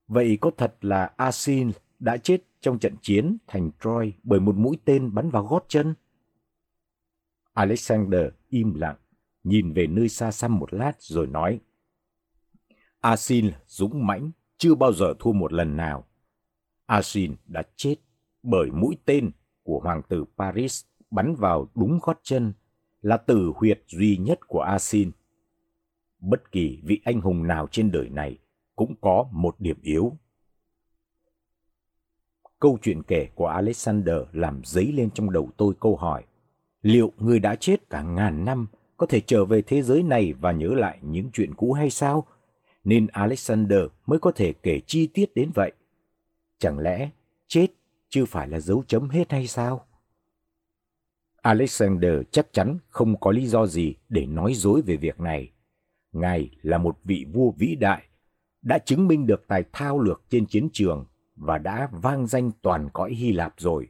vậy có thật là Asin đã chết trong trận chiến thành Troy bởi một mũi tên bắn vào gót chân? Alexander im lặng, nhìn về nơi xa xăm một lát rồi nói. Asin dũng mãnh, chưa bao giờ thua một lần nào. Asin đã chết bởi mũi tên của hoàng tử Paris bắn vào đúng gót chân, là tử huyệt duy nhất của Asin. Bất kỳ vị anh hùng nào trên đời này cũng có một điểm yếu. Câu chuyện kể của Alexander làm dấy lên trong đầu tôi câu hỏi. Liệu người đã chết cả ngàn năm có thể trở về thế giới này và nhớ lại những chuyện cũ hay sao? Nên Alexander mới có thể kể chi tiết đến vậy. Chẳng lẽ chết chưa phải là dấu chấm hết hay sao? Alexander chắc chắn không có lý do gì để nói dối về việc này. Ngài là một vị vua vĩ đại, đã chứng minh được tài thao lược trên chiến trường và đã vang danh toàn cõi Hy Lạp rồi.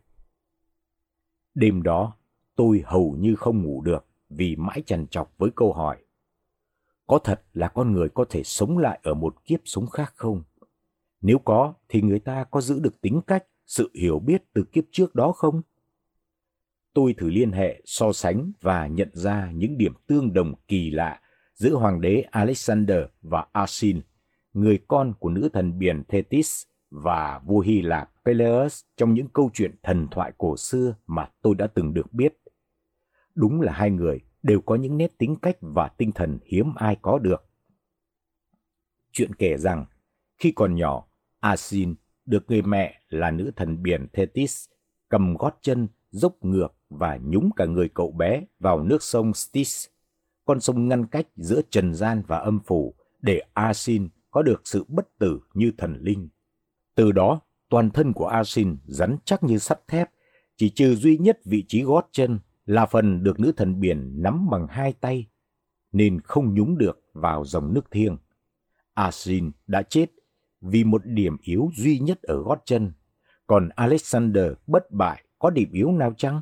Đêm đó, tôi hầu như không ngủ được vì mãi trằn trọc với câu hỏi. Có thật là con người có thể sống lại ở một kiếp sống khác không? Nếu có, thì người ta có giữ được tính cách, sự hiểu biết từ kiếp trước đó không? Tôi thử liên hệ, so sánh và nhận ra những điểm tương đồng kỳ lạ giữa hoàng đế Alexander và Asin, người con của nữ thần biển Thetis và vua Hy Lạp Peleus trong những câu chuyện thần thoại cổ xưa mà tôi đã từng được biết. Đúng là hai người đều có những nét tính cách và tinh thần hiếm ai có được. Chuyện kể rằng, khi còn nhỏ, Asin được người mẹ là nữ thần biển Thetis cầm gót chân dốc ngược và nhúng cả người cậu bé vào nước sông Styx, con sông ngăn cách giữa trần gian và âm phủ để Asin có được sự bất tử như thần linh. Từ đó, toàn thân của Asin rắn chắc như sắt thép, chỉ trừ duy nhất vị trí gót chân là phần được nữ thần biển nắm bằng hai tay, nên không nhúng được vào dòng nước thiêng. Asin đã chết vì một điểm yếu duy nhất ở gót chân, còn Alexander bất bại có điểm yếu nào chăng?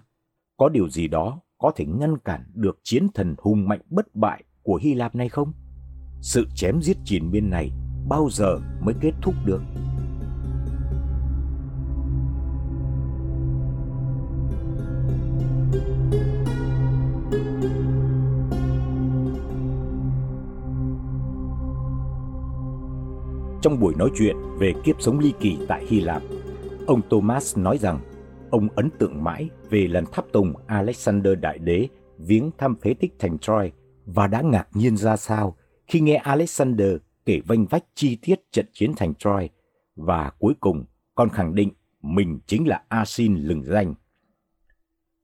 Có điều gì đó có thể ngăn cản được chiến thần hùng mạnh bất bại của Hy Lạp này không? Sự chém giết triền miên này bao giờ mới kết thúc được? Trong buổi nói chuyện về kiếp sống ly kỳ tại Hy Lạp, ông Thomas nói rằng ông ấn tượng mãi về lần tháp tùng Alexander Đại Đế viếng thăm phế tích thành Troy và đã ngạc nhiên ra sao khi nghe Alexander kể vanh vách chi tiết trận chiến thành Troy và cuối cùng còn khẳng định mình chính là Asin lừng danh.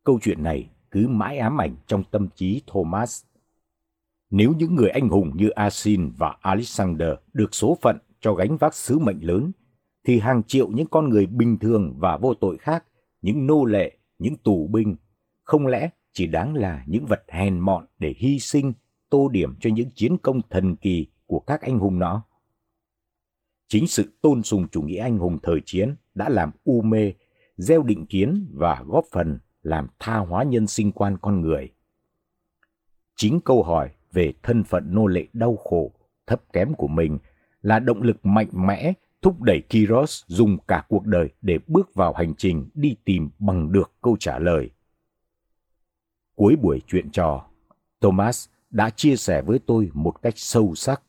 Câu chuyện này cứ mãi ám ảnh trong tâm trí Thomas. Nếu những người anh hùng như Asin và Alexander được số phận cho gánh vác sứ mệnh lớn, thì hàng triệu những con người bình thường và vô tội khác, những nô lệ, những tù binh, không lẽ chỉ đáng là những vật hèn mọn để hy sinh, tô điểm cho những chiến công thần kỳ của các anh hùng nó? Chính sự tôn sùng chủ nghĩa anh hùng thời chiến đã làm u mê, gieo định kiến và góp phần làm tha hóa nhân sinh quan con người. Chính câu hỏi về thân phận nô lệ đau khổ, thấp kém của mình là động lực mạnh mẽ thúc đẩy Kiros dùng cả cuộc đời để bước vào hành trình đi tìm bằng được câu trả lời. Cuối buổi chuyện trò, Thomas đã chia sẻ với tôi một cách sâu sắc.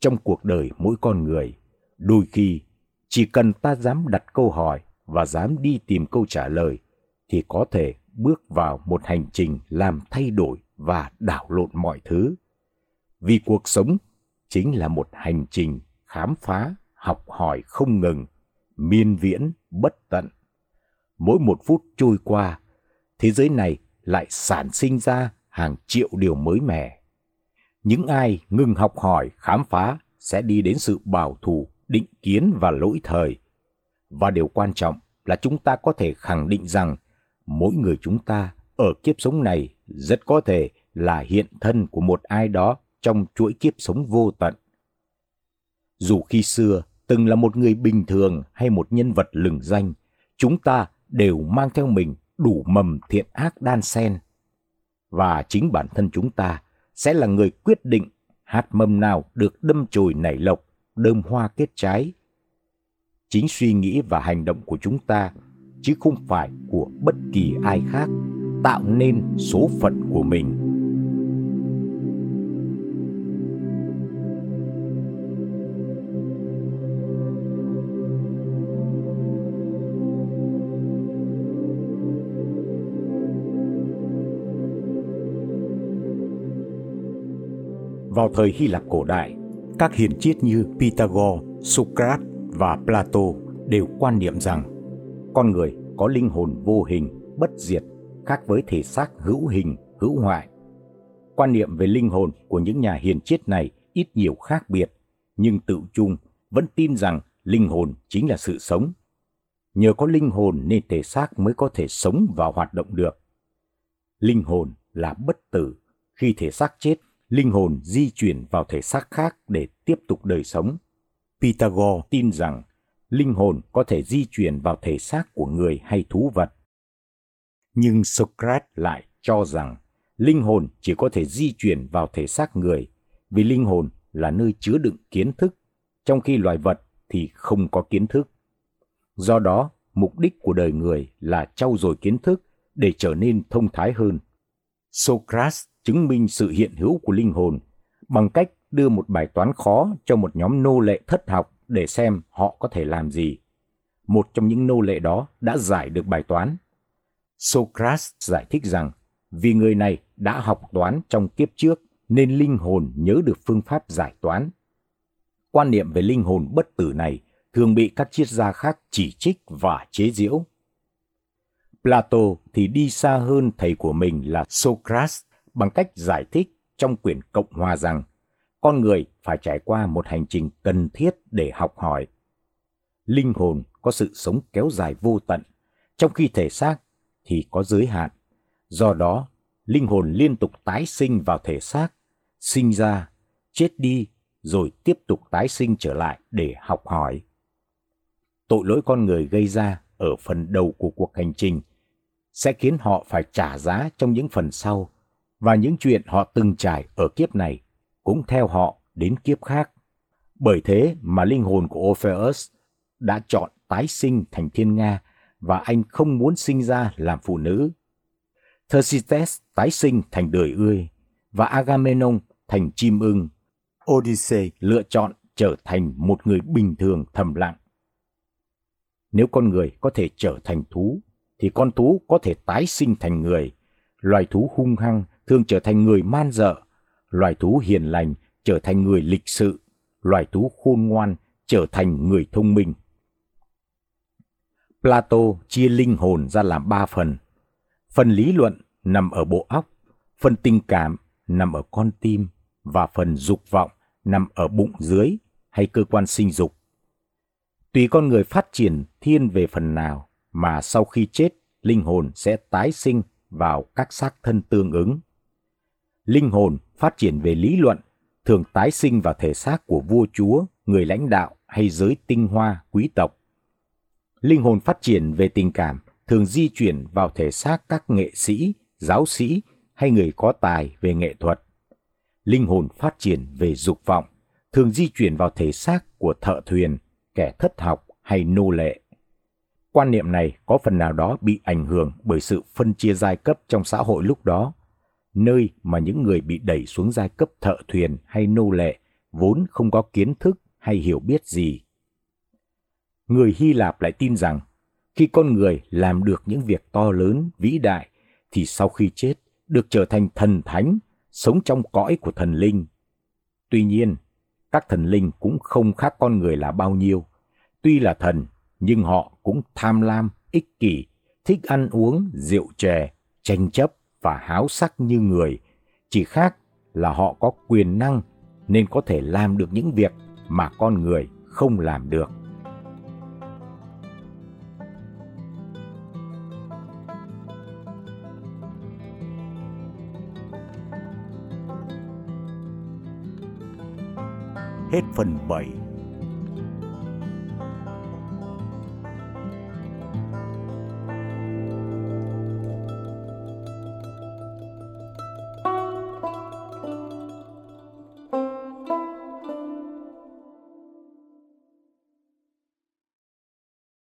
Trong cuộc đời mỗi con người, đôi khi chỉ cần ta dám đặt câu hỏi và dám đi tìm câu trả lời thì có thể bước vào một hành trình làm thay đổi và đảo lộn mọi thứ. Vì cuộc sống chính là một hành trình khám phá, học hỏi không ngừng, miên viễn, bất tận. Mỗi một phút trôi qua, thế giới này lại sản sinh ra hàng triệu điều mới mẻ. Những ai ngừng học hỏi, khám phá sẽ đi đến sự bảo thủ, định kiến và lỗi thời. Và điều quan trọng là chúng ta có thể khẳng định rằng mỗi người chúng ta ở kiếp sống này rất có thể là hiện thân của một ai đó trong chuỗi kiếp sống vô tận. Dù khi xưa từng là một người bình thường hay một nhân vật lừng danh, chúng ta đều mang theo mình đủ mầm thiện ác đan xen. Và chính bản thân chúng ta sẽ là người quyết định hạt mầm nào được đâm chồi nảy lộc, đơm hoa kết trái. Chính suy nghĩ và hành động của chúng ta, chứ không phải của bất kỳ ai khác, tạo nên số phận của mình. Vào thời Hy Lạp cổ đại, các hiền triết như Pythagore, Socrates và Plato đều quan niệm rằng con người có linh hồn vô hình, bất diệt, khác với thể xác hữu hình, hữu hoại. Quan niệm về linh hồn của những nhà hiền triết này ít nhiều khác biệt, nhưng tự chung vẫn tin rằng linh hồn chính là sự sống. Nhờ có linh hồn nên thể xác mới có thể sống và hoạt động được. Linh hồn là bất tử, khi thể xác chết linh hồn di chuyển vào thể xác khác để tiếp tục đời sống. Pythagore tin rằng linh hồn có thể di chuyển vào thể xác của người hay thú vật. Nhưng Socrates lại cho rằng linh hồn chỉ có thể di chuyển vào thể xác người vì linh hồn là nơi chứa đựng kiến thức, trong khi loài vật thì không có kiến thức. Do đó, mục đích của đời người là trau dồi kiến thức để trở nên thông thái hơn. Socrates chứng minh sự hiện hữu của linh hồn, bằng cách đưa một bài toán khó cho một nhóm nô lệ thất học để xem họ có thể làm gì. Một trong những nô lệ đó đã giải được bài toán. Socrates giải thích rằng, vì người này đã học toán trong kiếp trước nên linh hồn nhớ được phương pháp giải toán. Quan niệm về linh hồn bất tử này thường bị các triết gia khác chỉ trích và chế giễu. Plato thì đi xa hơn thầy của mình là Socrates bằng cách giải thích trong quyển Cộng Hòa rằng con người phải trải qua một hành trình cần thiết để học hỏi. Linh hồn có sự sống kéo dài vô tận, trong khi thể xác thì có giới hạn. Do đó, linh hồn liên tục tái sinh vào thể xác, sinh ra, chết đi, rồi tiếp tục tái sinh trở lại để học hỏi. Tội lỗi con người gây ra ở phần đầu của cuộc hành trình sẽ khiến họ phải trả giá trong những phần sau và những chuyện họ từng trải ở kiếp này cũng theo họ đến kiếp khác. Bởi thế mà linh hồn của Orpheus đã chọn tái sinh thành thiên Nga và anh không muốn sinh ra làm phụ nữ. Thersites tái sinh thành đời ươi và Agamemnon thành chim ưng. Odyssey lựa chọn trở thành một người bình thường thầm lặng. Nếu con người có thể trở thành thú, thì con thú có thể tái sinh thành người. Loài thú hung hăng thường trở thành người man dợ, loài thú hiền lành trở thành người lịch sự, loài thú khôn ngoan trở thành người thông minh. Plato chia linh hồn ra làm ba phần. Phần lý luận nằm ở bộ óc, phần tình cảm nằm ở con tim và phần dục vọng nằm ở bụng dưới hay cơ quan sinh dục. Tùy con người phát triển thiên về phần nào mà sau khi chết, linh hồn sẽ tái sinh vào các xác thân tương ứng linh hồn phát triển về lý luận thường tái sinh vào thể xác của vua chúa, người lãnh đạo hay giới tinh hoa, quý tộc. Linh hồn phát triển về tình cảm thường di chuyển vào thể xác các nghệ sĩ, giáo sĩ hay người có tài về nghệ thuật. Linh hồn phát triển về dục vọng thường di chuyển vào thể xác của thợ thuyền, kẻ thất học hay nô lệ. Quan niệm này có phần nào đó bị ảnh hưởng bởi sự phân chia giai cấp trong xã hội lúc đó nơi mà những người bị đẩy xuống giai cấp thợ thuyền hay nô lệ vốn không có kiến thức hay hiểu biết gì. Người Hy Lạp lại tin rằng Khi con người làm được những việc to lớn, vĩ đại, thì sau khi chết được trở thành thần thánh, sống trong cõi của thần linh. Tuy nhiên, các thần linh cũng không khác con người là bao nhiêu. Tuy là thần, nhưng họ cũng tham lam, ích kỷ, thích ăn uống, rượu chè, tranh chấp và háo sắc như người. Chỉ khác là họ có quyền năng nên có thể làm được những việc mà con người không làm được. Hết phần 7